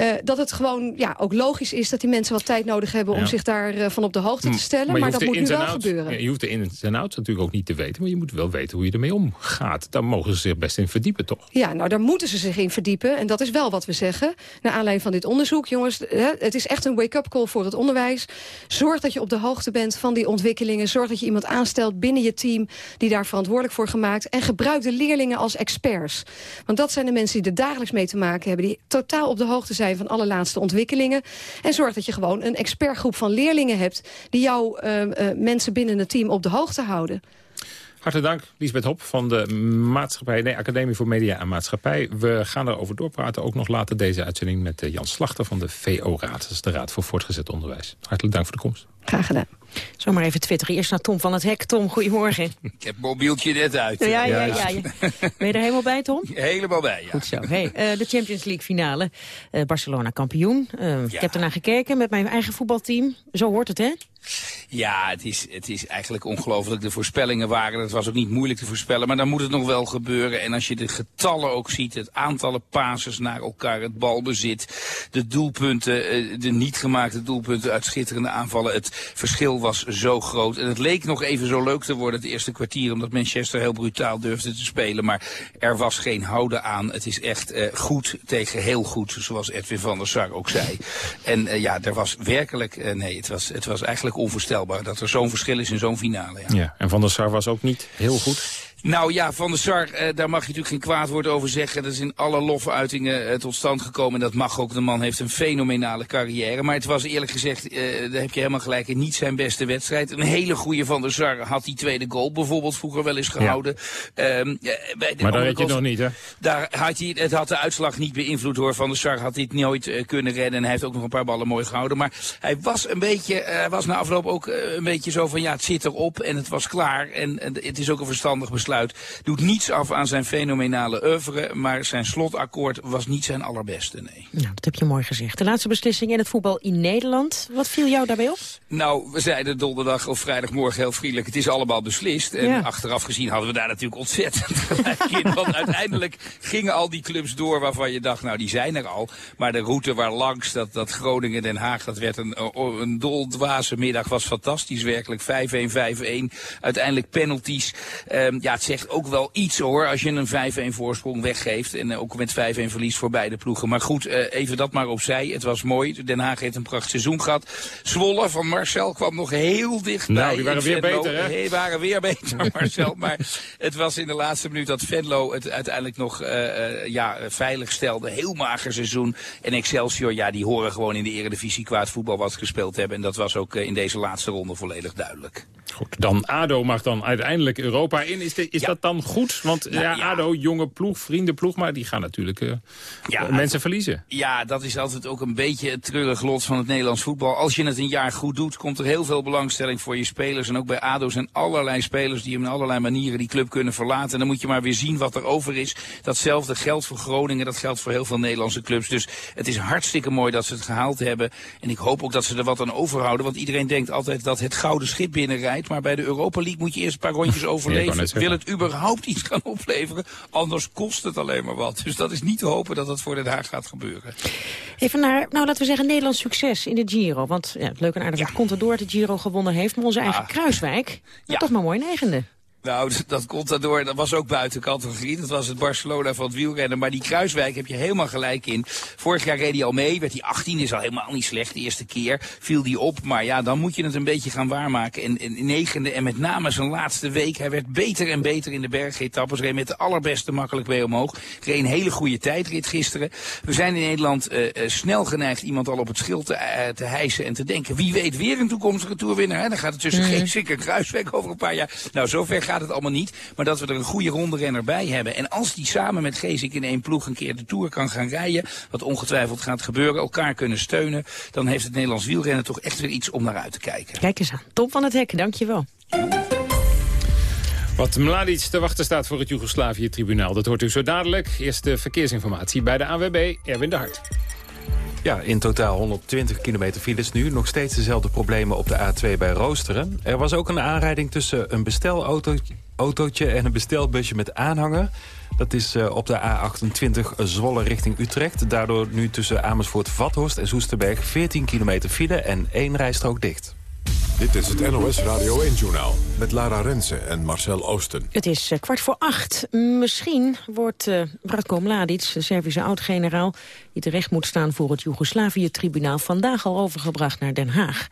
Uh, dat het gewoon ja, ook logisch is dat die mensen wat tijd nodig hebben... om zich daarvan van op de hoogte te stellen. Maar, maar dat moet nu wel gebeuren. Je hoeft de ins en outs natuurlijk ook niet te weten... maar je moet wel weten hoe je ermee omgaat. Daar mogen ze zich best in verdiepen, toch? Ja, nou, daar moeten ze zich in verdiepen. En dat is wel wat we zeggen. Naar aanleiding van dit onderzoek. Jongens, het is echt een wake-up call voor het onderwijs. Zorg dat je op de hoogte bent van die ontwikkelingen. Zorg dat je iemand aanstelt binnen je team... die daar verantwoordelijk voor gemaakt. En gebruik de leerlingen als experts. Want dat zijn de mensen die er dagelijks mee te maken hebben... die totaal op de hoogte zijn van alle laatste ontwikkelingen. En zorg dat je gewoon een expertgroep van leerlingen hebt... die jouw uh, uh, mensen binnen het team op de hoogte houden. Hartelijk dank, Liesbeth Hop van de maatschappij, nee, Academie voor Media en Maatschappij. We gaan erover doorpraten, ook nog later deze uitzending... met uh, Jan Slachter van de VO-raad, dat is de Raad voor Voortgezet Onderwijs. Hartelijk dank voor de komst. Graag gedaan. Zomaar even twitteren. Eerst naar Tom van het Hek. Tom, goedemorgen. Ik heb mobieltje net uit. Ja, ja, ja, ja, ja. Ben je er helemaal bij, Tom? Helemaal bij, ja. Goed zo. Hey, uh, de Champions League finale. Uh, Barcelona kampioen. Uh. Ik heb ernaar gekeken met mijn eigen voetbalteam. Zo hoort het, hè? Ja, het is, het is eigenlijk ongelooflijk. De voorspellingen waren, het was ook niet moeilijk te voorspellen, maar dan moet het nog wel gebeuren. En als je de getallen ook ziet, het aantallen passes naar elkaar, het balbezit, de doelpunten, de niet gemaakte doelpunten uit schitterende aanvallen, het verschil was zo groot. En het leek nog even zo leuk te worden het eerste kwartier, omdat Manchester heel brutaal durfde te spelen. Maar er was geen houden aan. Het is echt uh, goed tegen heel goed, zoals Edwin van der Sar ook zei. En uh, ja, er was werkelijk, uh, nee, het was, het was eigenlijk onvoorstelbaar dat er zo'n verschil is in zo'n finale. Ja. ja, en van der Sar was ook niet heel goed? Nou ja, Van der Sar, eh, daar mag je natuurlijk geen kwaad woord over zeggen. Dat is in alle lofuitingen eh, tot stand gekomen. En dat mag ook. De man heeft een fenomenale carrière. Maar het was eerlijk gezegd, eh, daar heb je helemaal gelijk in, niet zijn beste wedstrijd. Een hele goede Van der Sar had die tweede goal bijvoorbeeld vroeger wel eens gehouden. Ehm, eh, bij de Maar daar weet je nog niet, hè? Daar had hij, het had de uitslag niet beïnvloed hoor. Van der Sar had dit nooit kunnen redden. En hij heeft ook nog een paar ballen mooi gehouden. Maar hij was een beetje, hij was na afloop ook een beetje zo van ja, het zit erop en het was klaar. En, en het is ook een verstandig besluit. Doet niets af aan zijn fenomenale oeuvre. Maar zijn slotakkoord was niet zijn allerbeste, nee. Nou, dat heb je mooi gezegd. De laatste beslissing in het voetbal in Nederland. Wat viel jou daarbij op? Nou, we zeiden donderdag of vrijdagmorgen heel vriendelijk, het is allemaal beslist. En Ja. achteraf gezien hadden we daar natuurlijk ontzettend gelijk in. Want uiteindelijk gingen al die clubs door waarvan je dacht, nou die zijn er al. Maar de route waar langs, dat, dat Groningen-Den Haag, dat werd een, een doldwaze middag. Was fantastisch werkelijk, 5-1, 5-1. Uiteindelijk penalties. Ehm, ja, het zegt ook wel iets hoor, als je een 5-1 voorsprong weggeeft. En eh, ook met 5-1 verlies voor beide ploegen. Maar goed, eh, even dat maar opzij. Het was mooi. Den Haag heeft een prachtig seizoen gehad. Zwolle van Marcel kwam nog heel dichtbij. Nou, die waren weer Venlo. beter, hè? Die waren weer beter, Marcel. Maar het was in de laatste minuut dat Venlo het uiteindelijk nog eh, ja, veilig stelde. Heel mager seizoen. En Excelsior, ja, die horen gewoon in de eredivisie qua het voetbal wat gespeeld hebben. En dat was ook in deze laatste ronde volledig duidelijk. Goed, dan ADO mag dan uiteindelijk Europa in. Is, de, is dat dan goed? Want Nou, ja. ADO, jonge ploeg, vriendenploeg, maar die gaan natuurlijk eh, Ja, eh, mensen verliezen. Ja, dat is altijd ook een beetje het treurig lot van het Nederlands voetbal. Als je het een jaar goed doet, komt er heel veel belangstelling voor je spelers. En ook bij ADO zijn allerlei spelers die op allerlei manieren die club kunnen verlaten. En dan moet je maar weer zien wat er over is. Datzelfde geldt voor Groningen, dat geldt voor heel veel Nederlandse clubs. Dus het is hartstikke mooi dat ze het gehaald hebben. En ik hoop ook dat ze er wat aan overhouden. Want iedereen denkt altijd dat het gouden schip binnenrijdt. Maar bij de Europa League moet je eerst een paar rondjes overleven. Het überhaupt iets gaan opleveren? Anders kost het alleen maar wat. Dus dat is niet te hopen dat dat voor Den Haag gaat gebeuren. Even naar, nou laten we zeggen, Nederlands succes in de Giro. Want ja, het leuke en aardig dat Contador de Giro gewonnen heeft. Maar onze eigen Ah. Kruiswijk, ja. toch maar mooi negende. Nou, dat- komt daardoor. Dat was ook buiten categorie. Dat was het Barcelona van het wielrennen. Maar die Kruiswijk heb je helemaal gelijk in. Vorig jaar reed hij al mee. Werd hij 18. Is al helemaal niet slecht. De eerste keer viel hij op. Maar ja, dan moet je het een beetje gaan waarmaken. En, en negende en met name zijn laatste week. Hij werd beter en beter in de bergetappes. Reed met de allerbeste makkelijk mee omhoog. Reed een hele goede tijdrit gisteren. We zijn in Nederland eh, eh, snel geneigd iemand al op het schild te, eh, te hijsen. En te denken, wie weet weer een toekomstige toerwinnaar. Hè? Dan gaat het tussen. Geesink en Kruiswijk over een paar jaar. Nou, zover gaat het allemaal niet. Maar dat we er een goede ronde renner bij hebben. En als die samen met Geesink in één ploeg een keer de Tour kan gaan rijden. Wat ongetwijfeld gaat gebeuren. Elkaar kunnen steunen. Dan heeft het Nederlands wielrennen toch echt weer iets om naar uit te kijken. Kijk eens aan. Top van het hek, dankjewel. Wat Mladic te wachten staat voor het Joegoslavië-tribunaal. Dat hoort u zo dadelijk. Eerst de verkeersinformatie bij de AWB, Erwin de Hart. Ja, in totaal 120 kilometer files nu. Nog steeds dezelfde problemen op de A2 bij Roosteren. Er was ook een aanrijding tussen een bestelautootje en een bestelbusje met aanhanger. Dat is eh, op de A28 Zwolle richting Utrecht. Daardoor nu tussen Amersfoort-Vathorst en Soesterberg 14 kilometer file en één rijstrook dicht. Dit is het NOS Radio 1-journaal met Lara Rensen en Marcel Oosten. Het is eh, kwart voor acht. Misschien wordt eh Bratko Mladic, de Servische oud-generaal... die terecht moet staan voor het Joegoslavië-tribunaal... vandaag al overgebracht naar Den Haag.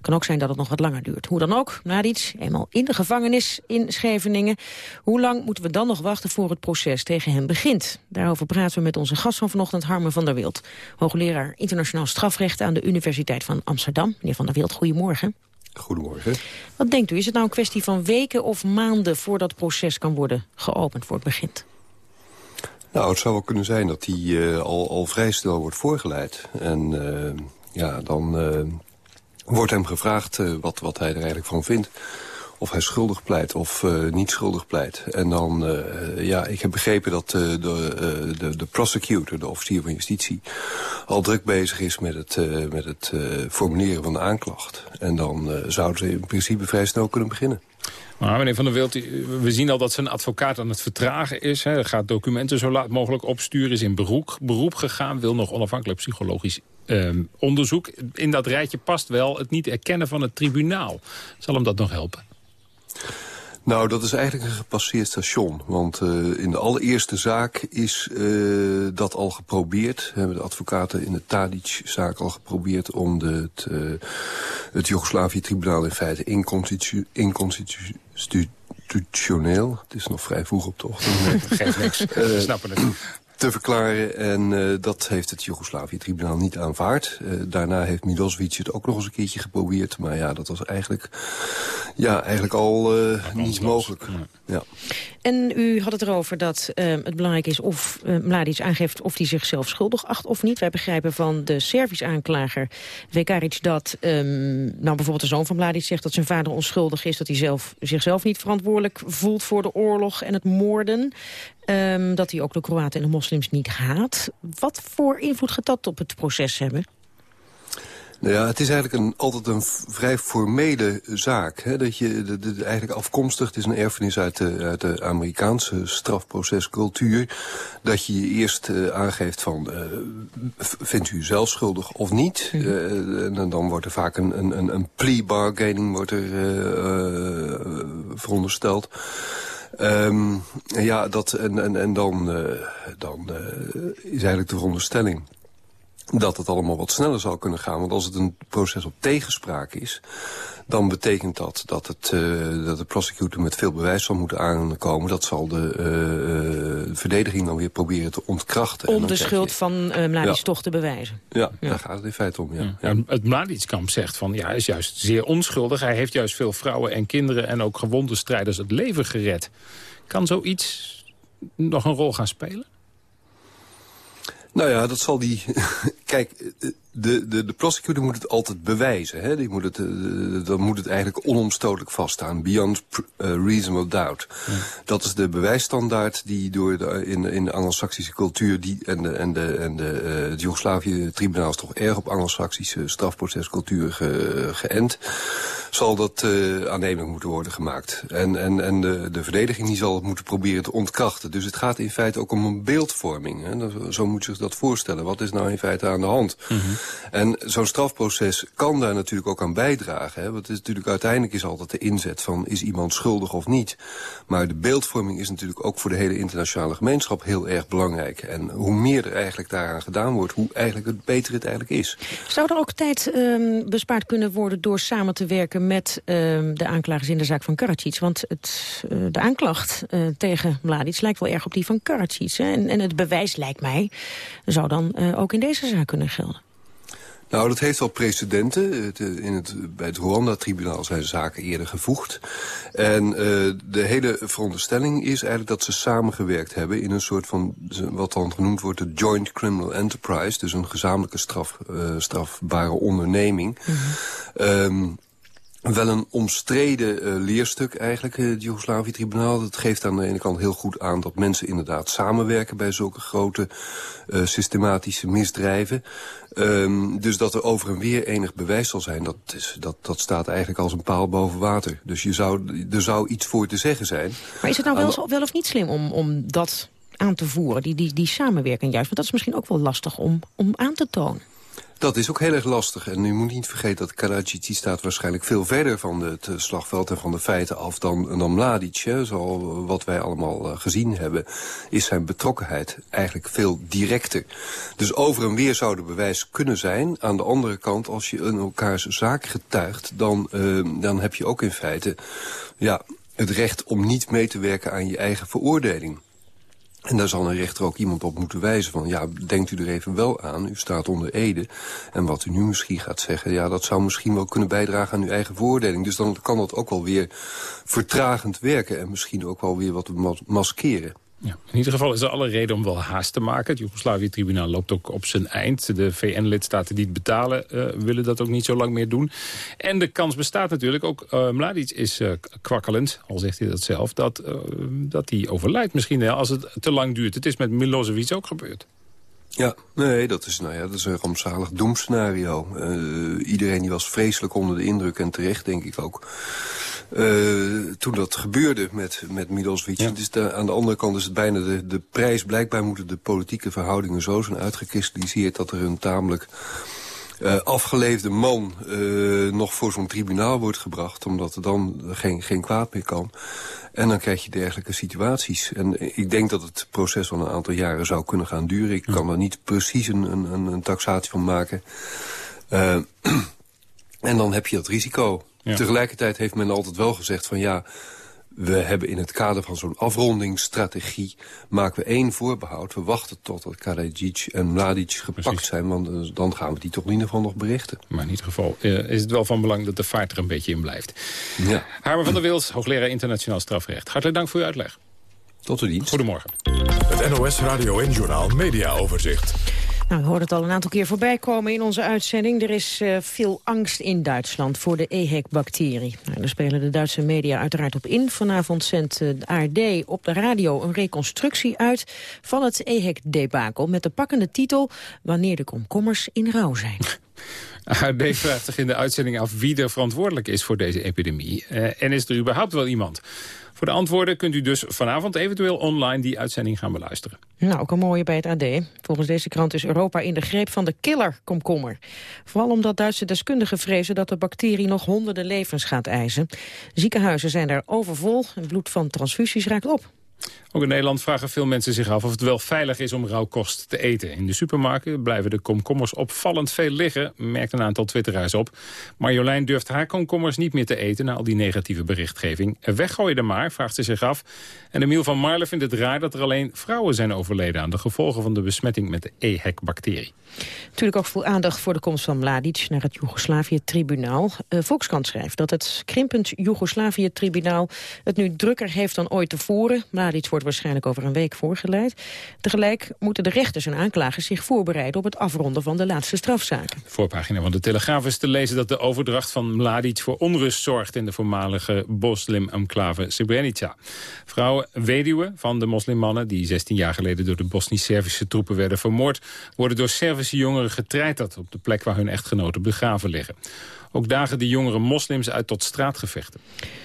Kan ook zijn dat het nog wat langer duurt. Hoe dan ook, Mladic, eenmaal in de gevangenis in Scheveningen. Hoe lang moeten we dan nog wachten voor het proces tegen hem begint? Daarover praten we met onze gast van vanochtend, Harmen van der Wild. Hoogleraar internationaal strafrecht aan de Universiteit van Amsterdam. Meneer van der Wild, goedemorgen. Goedemorgen. Wat denkt u, is het nou een kwestie van weken of maanden... voordat het proces kan worden geopend voor het begint? Nou, het zou wel kunnen zijn dat hij eh, al, al vrij snel wordt voorgeleid. En eh, ja, dan eh, wordt hem gevraagd wat, wat hij er eigenlijk van vindt. Of hij schuldig pleit of eh, niet schuldig pleit. En dan, eh, ja, ik heb begrepen dat eh, de, de, de prosecutor, de officier van justitie... al druk bezig is met het, met het formuleren van de aanklacht. En dan zouden ze in principe vrij snel kunnen beginnen. Maar meneer Van der Wild, we zien al dat zijn advocaat aan het vertragen is. Hij gaat documenten zo laat mogelijk opsturen, is in beroep, beroep gegaan... wil nog onafhankelijk psychologisch ehm, onderzoek. In dat rijtje past wel het niet erkennen van het tribunaal. Zal hem dat nog helpen? Nou, dat is eigenlijk een gepasseerd station. Want uh, in de allereerste zaak is uh, dat al geprobeerd. Hebben de advocaten in de Tadic-zaak al geprobeerd... om de, het, uh, het Joegoslavië-tribunaal in feite inconstitutioneel... het is nog vrij vroeg op de ochtend. Geeft niks, uh, snappen het te verklaren. En uh, dat heeft het Joegoslavië-tribunaal niet aanvaard. Uh, daarna heeft Milosevic het ook nog eens een keertje geprobeerd. Maar ja, dat was eigenlijk, ja, eigenlijk al uh, niet mogelijk. Ja. En u had het erover dat het belangrijk is of Mladic aangeeft... of hij zichzelf schuldig acht of niet. Wij begrijpen van de Servische aanklager Vekaric dat... Um, nou bijvoorbeeld de zoon van Mladic zegt dat zijn vader onschuldig is... dat hij zelf, zichzelf niet verantwoordelijk voelt voor de oorlog en het moorden. Dat hij ook de Kroaten en de moslims niet haat. Wat voor invloed gaat dat op het proces hebben? Nou ja, het is eigenlijk een, altijd een vrij formele zaak. Hè? Dat je de, de, eigenlijk afkomstig, het is een erfenis uit de, uit de Amerikaanse strafprocescultuur. Dat je je eerst uh, aangeeft van, uh, vindt u zelf schuldig of niet? Mm uh, en dan wordt er vaak een, een, een plea bargaining wordt er, verondersteld. Um, ja, dat, en, en, en dan, dan is eigenlijk de veronderstelling dat het allemaal wat sneller zal kunnen gaan. Want als het een proces op tegenspraak is... dan betekent dat dat, het, uh, dat de prosecutor met veel bewijs zal moeten aankomen. Dat zal de uh, verdediging dan weer proberen te ontkrachten. Om de schuld je... van uh, Mladic ja. toch te bewijzen. Ja, ja, daar gaat het in feite om. Ja. ja. ja. Het Mladic-kamp zegt van ja, hij is juist zeer onschuldig. Hij heeft juist veel vrouwen en kinderen en ook gewonde strijders het leven gered. Kan zoiets nog een rol gaan spelen? Nou ja, dat zal die... Kijk, de, de, de prosecutor moet het altijd bewijzen. Hè? Die moet het, uh, dan moet het eigenlijk onomstotelijk vaststaan. Beyond uh, reasonable doubt. Ja. Dat is de bewijsstandaard die door de, in, in de Anglo-Saxische cultuur... Die, en de, en de, en de, uh, het Joegoslavië-tribunaal is toch erg op Anglo-Saxische strafprocescultuur ge, geënt. Zal dat aannemelijk moeten worden gemaakt. En, en, en de, de verdediging die zal het moeten proberen te ontkrachten. Dus het gaat in feite ook om een beeldvorming. Hè? Zo moet je zich dat voorstellen. Wat is nou in feite aan de hand? Mm -hmm. En zo'n strafproces kan daar natuurlijk ook aan bijdragen. Hè? Want het is natuurlijk uiteindelijk is altijd de inzet van is iemand schuldig of niet. Maar de beeldvorming is natuurlijk ook voor de hele internationale gemeenschap heel erg belangrijk. En hoe meer er eigenlijk daaraan gedaan wordt, hoe eigenlijk het beter het eigenlijk is. Zou er ook tijd um, bespaard kunnen worden door samen te werken met um, de aanklagers in de zaak van Karadzic? Want het, uh, de aanklacht uh, tegen Mladic lijkt wel erg op die van Karadzic. Hè? En, en het bewijs lijkt mij zou dan uh, ook in deze zaak kunnen gelden. Nou, dat heeft wel precedenten. Het, in het, bij het Rwanda-tribunaal zijn zaken eerder gevoegd. En uh, de hele veronderstelling is eigenlijk dat ze samengewerkt hebben... in een soort van, wat dan genoemd wordt, de joint criminal enterprise. Dus een gezamenlijke straf, uh, strafbare onderneming. Mm -hmm. um, wel een omstreden uh, leerstuk eigenlijk, het Joegoslavië-tribunaal. Dat geeft aan de ene kant heel goed aan dat mensen inderdaad samenwerken... bij zulke grote uh, systematische misdrijven. Um, dus dat er over en weer enig bewijs zal zijn, dat, is, dat, dat staat eigenlijk als een paal boven water. Dus je zou, er zou iets voor te zeggen zijn. Maar is het nou wel, wel of niet slim om, om dat aan te voeren, die, die, die samenwerking juist? Want dat is misschien ook wel lastig om, om aan te tonen. Dat is ook heel erg lastig. En u moet niet vergeten dat Karadzic staat waarschijnlijk veel verder van het slagveld en van de feiten af dan, dan Mladic. Hè. Zo wat wij allemaal uh, gezien hebben, is zijn betrokkenheid eigenlijk veel directer. Dus over en weer zou er bewijs kunnen zijn. Aan de andere kant, als je in elkaars zaak getuigt, dan, dan heb je ook in feite ja, het recht om niet mee te werken aan je eigen veroordeling. En daar zal een rechter ook iemand op moeten wijzen van... ja, denkt u er even wel aan, u staat onder ede. En wat u nu misschien gaat zeggen... ja, dat zou misschien wel kunnen bijdragen aan uw eigen veroordeling. Dus dan kan dat ook wel weer vertragend werken... en misschien ook wel weer wat maskeren. Ja, in ieder geval is er alle reden om wel haast te maken. Het Joegoslavië-tribunaal loopt ook op zijn eind. De VN-lidstaten die het betalen uh, willen dat ook niet zo lang meer doen. En de kans bestaat natuurlijk ook, uh, Mladic is uh, kwakkelend, al zegt hij dat zelf, dat, dat hij overlijdt misschien als het te lang duurt. Het is met Milosevic ook gebeurd. Ja, nee, dat is, nou ja, dat is een rampzalig doemscenario. Uh, iedereen die was vreselijk onder de indruk en terecht, denk ik ook. Uh, toen dat gebeurde met, met Milosevic. Ja. Dus de, aan de andere kant is het bijna de, de prijs. Blijkbaar moeten de politieke verhoudingen zo zijn uitgekristalliseerd... dat er een tamelijk uh, afgeleefde man uh, nog voor zo'n tribunaal wordt gebracht... omdat er dan geen, geen kwaad meer kan. En dan krijg je dergelijke situaties. En ik denk dat het proces wel een aantal jaren zou kunnen gaan duren. Ik kan er niet precies een, een, een taxatie van maken. Uh, en dan heb je dat risico. Ja. Tegelijkertijd heeft men altijd wel gezegd van ja... we hebben in het kader van zo'n afrondingsstrategie... maken we één voorbehoud. We wachten totdat Karadzic en Mladic gepakt Precies. zijn... want dan gaan we die toch in ieder geval nog berichten. Maar in ieder geval uh, is het wel van belang dat de vaart er een beetje in blijft. Ja. Harmer van der Wils, hoogleraar internationaal strafrecht. Hartelijk dank voor uw uitleg. Tot de dienst. Goedemorgen. Het NOS Radio en Journaal Media Overzicht. Nou, we hoorden het al een aantal keer voorbij komen in onze uitzending. Er is uh, veel angst in Duitsland voor de EHEC-bacterie. Nou, daar spelen de Duitse media uiteraard op in. Vanavond zendt uh, de ARD op de radio een reconstructie uit... van het EHEC-debakel met de pakkende titel... Wanneer de komkommers in rouw zijn. ARD vraagt zich in de uitzending af wie er verantwoordelijk is voor deze epidemie. Uh, en is er überhaupt wel iemand? Voor de antwoorden kunt u dus vanavond eventueel online die uitzending gaan beluisteren. Nou, ook een mooie bij het AD. Volgens deze krant is Europa in de greep van de killer-komkommer. Vooral omdat Duitse deskundigen vrezen dat de bacterie nog honderden levens gaat eisen. Ziekenhuizen zijn daar overvol en bloed van transfusies raakt op. Ook in Nederland vragen veel mensen zich af of het wel veilig is om rauwkost te eten. In de supermarkten blijven de komkommers opvallend veel liggen, merkt een aantal twitteraars op. Marjolein durft haar komkommers niet meer te eten na al die negatieve berichtgeving. Weggooi er maar, vraagt ze zich af. En Emiel van Marle vindt het raar dat er alleen vrouwen zijn overleden aan de gevolgen van de besmetting met de EHEC-bacterie. Natuurlijk ook veel aandacht voor de komst van Mladic naar het Joegoslavië-tribunaal. Uh, Volkskrant schrijft dat het krimpend Joegoslavië-tribunaal het nu drukker heeft dan ooit tevoren. Mladic wordt waarschijnlijk over een week voorgeleid. Tegelijk moeten de rechters en aanklagers zich voorbereiden op het afronden van de laatste strafzaken. Voorpagina van de Telegraaf is te lezen dat de overdracht van Mladic voor onrust zorgt in de voormalige moslim-enclave Srebrenica. Vrouwen weduwen van de moslimmannen die 16 jaar geleden door de Bosnisch-Servische troepen werden vermoord, worden door Servische jongeren getreiterd op de plek waar hun echtgenoten begraven liggen. Ook dagen de jongere moslims uit tot straatgevechten.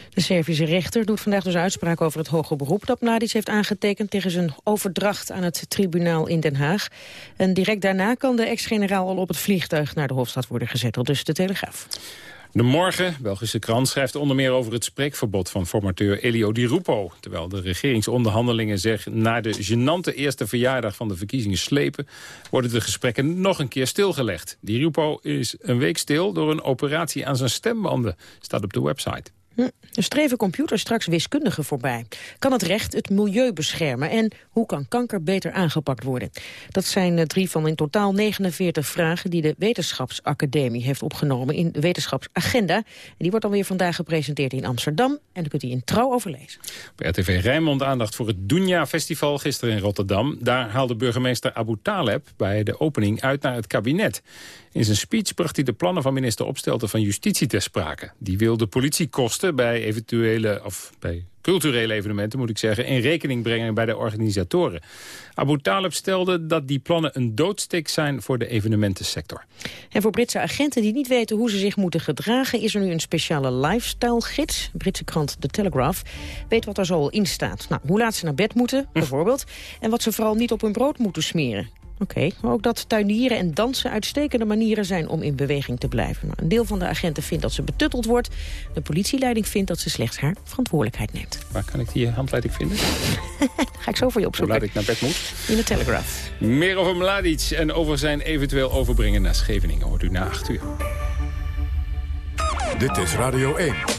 De Servische rechter doet vandaag dus uitspraak over het hoge beroep... dat Mladic heeft aangetekend tegen zijn overdracht aan het tribunaal in Den Haag. En direct daarna kan de ex-generaal al op het vliegtuig naar de Hofstad worden gezet, dus de Telegraaf. De Morgen, Belgische krant, schrijft onder meer over het spreekverbod van formateur Elio Di Rupo. Terwijl de regeringsonderhandelingen zich na de genante eerste verjaardag van de verkiezingen slepen, worden de gesprekken nog een keer stilgelegd. Di Rupo is een week stil door een operatie aan zijn stembanden, staat op de website. Er streven computers straks wiskundigen voorbij. Kan het recht het milieu beschermen? En hoe kan kanker beter aangepakt worden? Dat zijn eh, drie van in totaal 49 vragen... die de Wetenschapsacademie heeft opgenomen in de Wetenschapsagenda. En die wordt alweer vandaag gepresenteerd in Amsterdam. En daar kunt u in trouw overlezen. Bij RTV Rijnmond aandacht voor het Dunja Festival gisteren in Rotterdam. Daar haalde burgemeester Abu Taleb bij de opening uit naar het kabinet. In zijn speech bracht hij de plannen van minister Opstelten van Justitie ter sprake. Die wil de politiekosten bij eventuele, of bij culturele evenementen moet ik zeggen, in rekening brengen bij de organisatoren. Abu Talib stelde dat die plannen een doodsteek zijn voor de evenementensector. En voor Britse agenten die niet weten hoe ze zich moeten gedragen... is er nu een speciale lifestyle-gids. Britse krant The Telegraph weet wat er zo al in staat. Nou, hoe laat ze naar bed moeten, bijvoorbeeld. En wat ze vooral niet op hun brood moeten smeren. Oké, maar ook dat tuinieren en dansen uitstekende manieren zijn om in beweging te blijven. Nou, een deel van de agenten vindt dat ze betutteld wordt. De politieleiding vindt dat ze slechts haar verantwoordelijkheid neemt. Waar kan ik die handleiding vinden? Ga ik zo voor je opzoeken. Hoe laat ik naar bed moet? In de Telegraph. Meer over Mladic en over zijn eventueel overbrengen naar Scheveningen hoort u na 8 uur. Dit is Radio 1.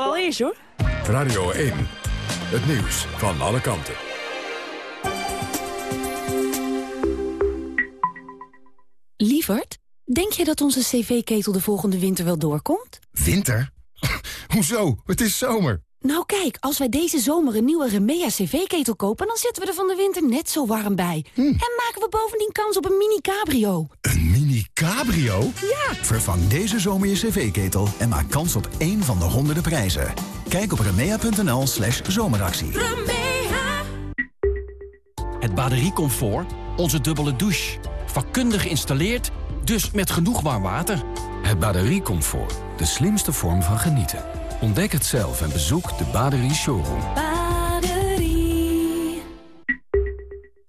eens, hoor. Radio 1. Het nieuws van alle kanten. Lievert, denk je dat onze cv-ketel de volgende winter wel doorkomt? Winter? Hoezo? Het is zomer. Nou kijk, als wij deze zomer een nieuwe Remea cv-ketel kopen... dan zitten we er van de winter net zo warm bij. En maken we bovendien kans op een mini-cabrio. Een mini Die cabrio? Ja! Vervang deze zomer je cv-ketel en maak kans op één van de honderden prijzen. Kijk op remea.nl slash zomeractie. Het bateriecomfort, onze dubbele douche. Vakkundig geïnstalleerd, dus met genoeg warm water. Het bateriecomfort, de slimste vorm van genieten. Ontdek het zelf en bezoek de Baderie Showroom. Baderie.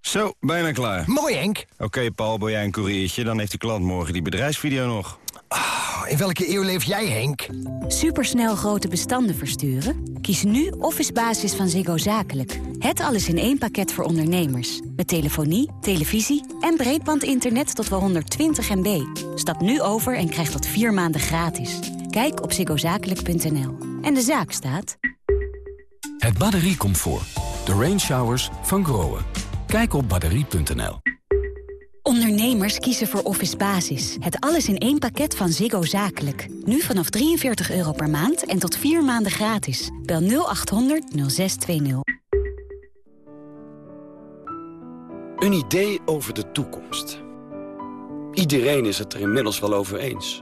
Zo, bijna klaar. Mooi, Henk. Oké, Paul, ben jij een koeriertje? Dan heeft de klant morgen die bedrijfsvideo nog. Oh, in welke eeuw leef jij, Henk? Supersnel grote bestanden versturen? Kies nu Office Basis van Ziggo Zakelijk. Het alles in één pakket voor ondernemers. Met telefonie, televisie en breedbandinternet tot wel 120 MB. Stap nu over en krijg dat vier maanden gratis. Kijk op ziggozakelijk.nl. En de zaak staat... Het batteriecomfort. De range showers van Groen. Kijk op batterie.nl. Ondernemers kiezen voor Office Basis. Het alles in één pakket van Ziggo Zakelijk. Nu vanaf 43 euro per maand en tot vier maanden gratis. Bel 0800 0620. Een idee over de toekomst. Iedereen is het er inmiddels wel over eens.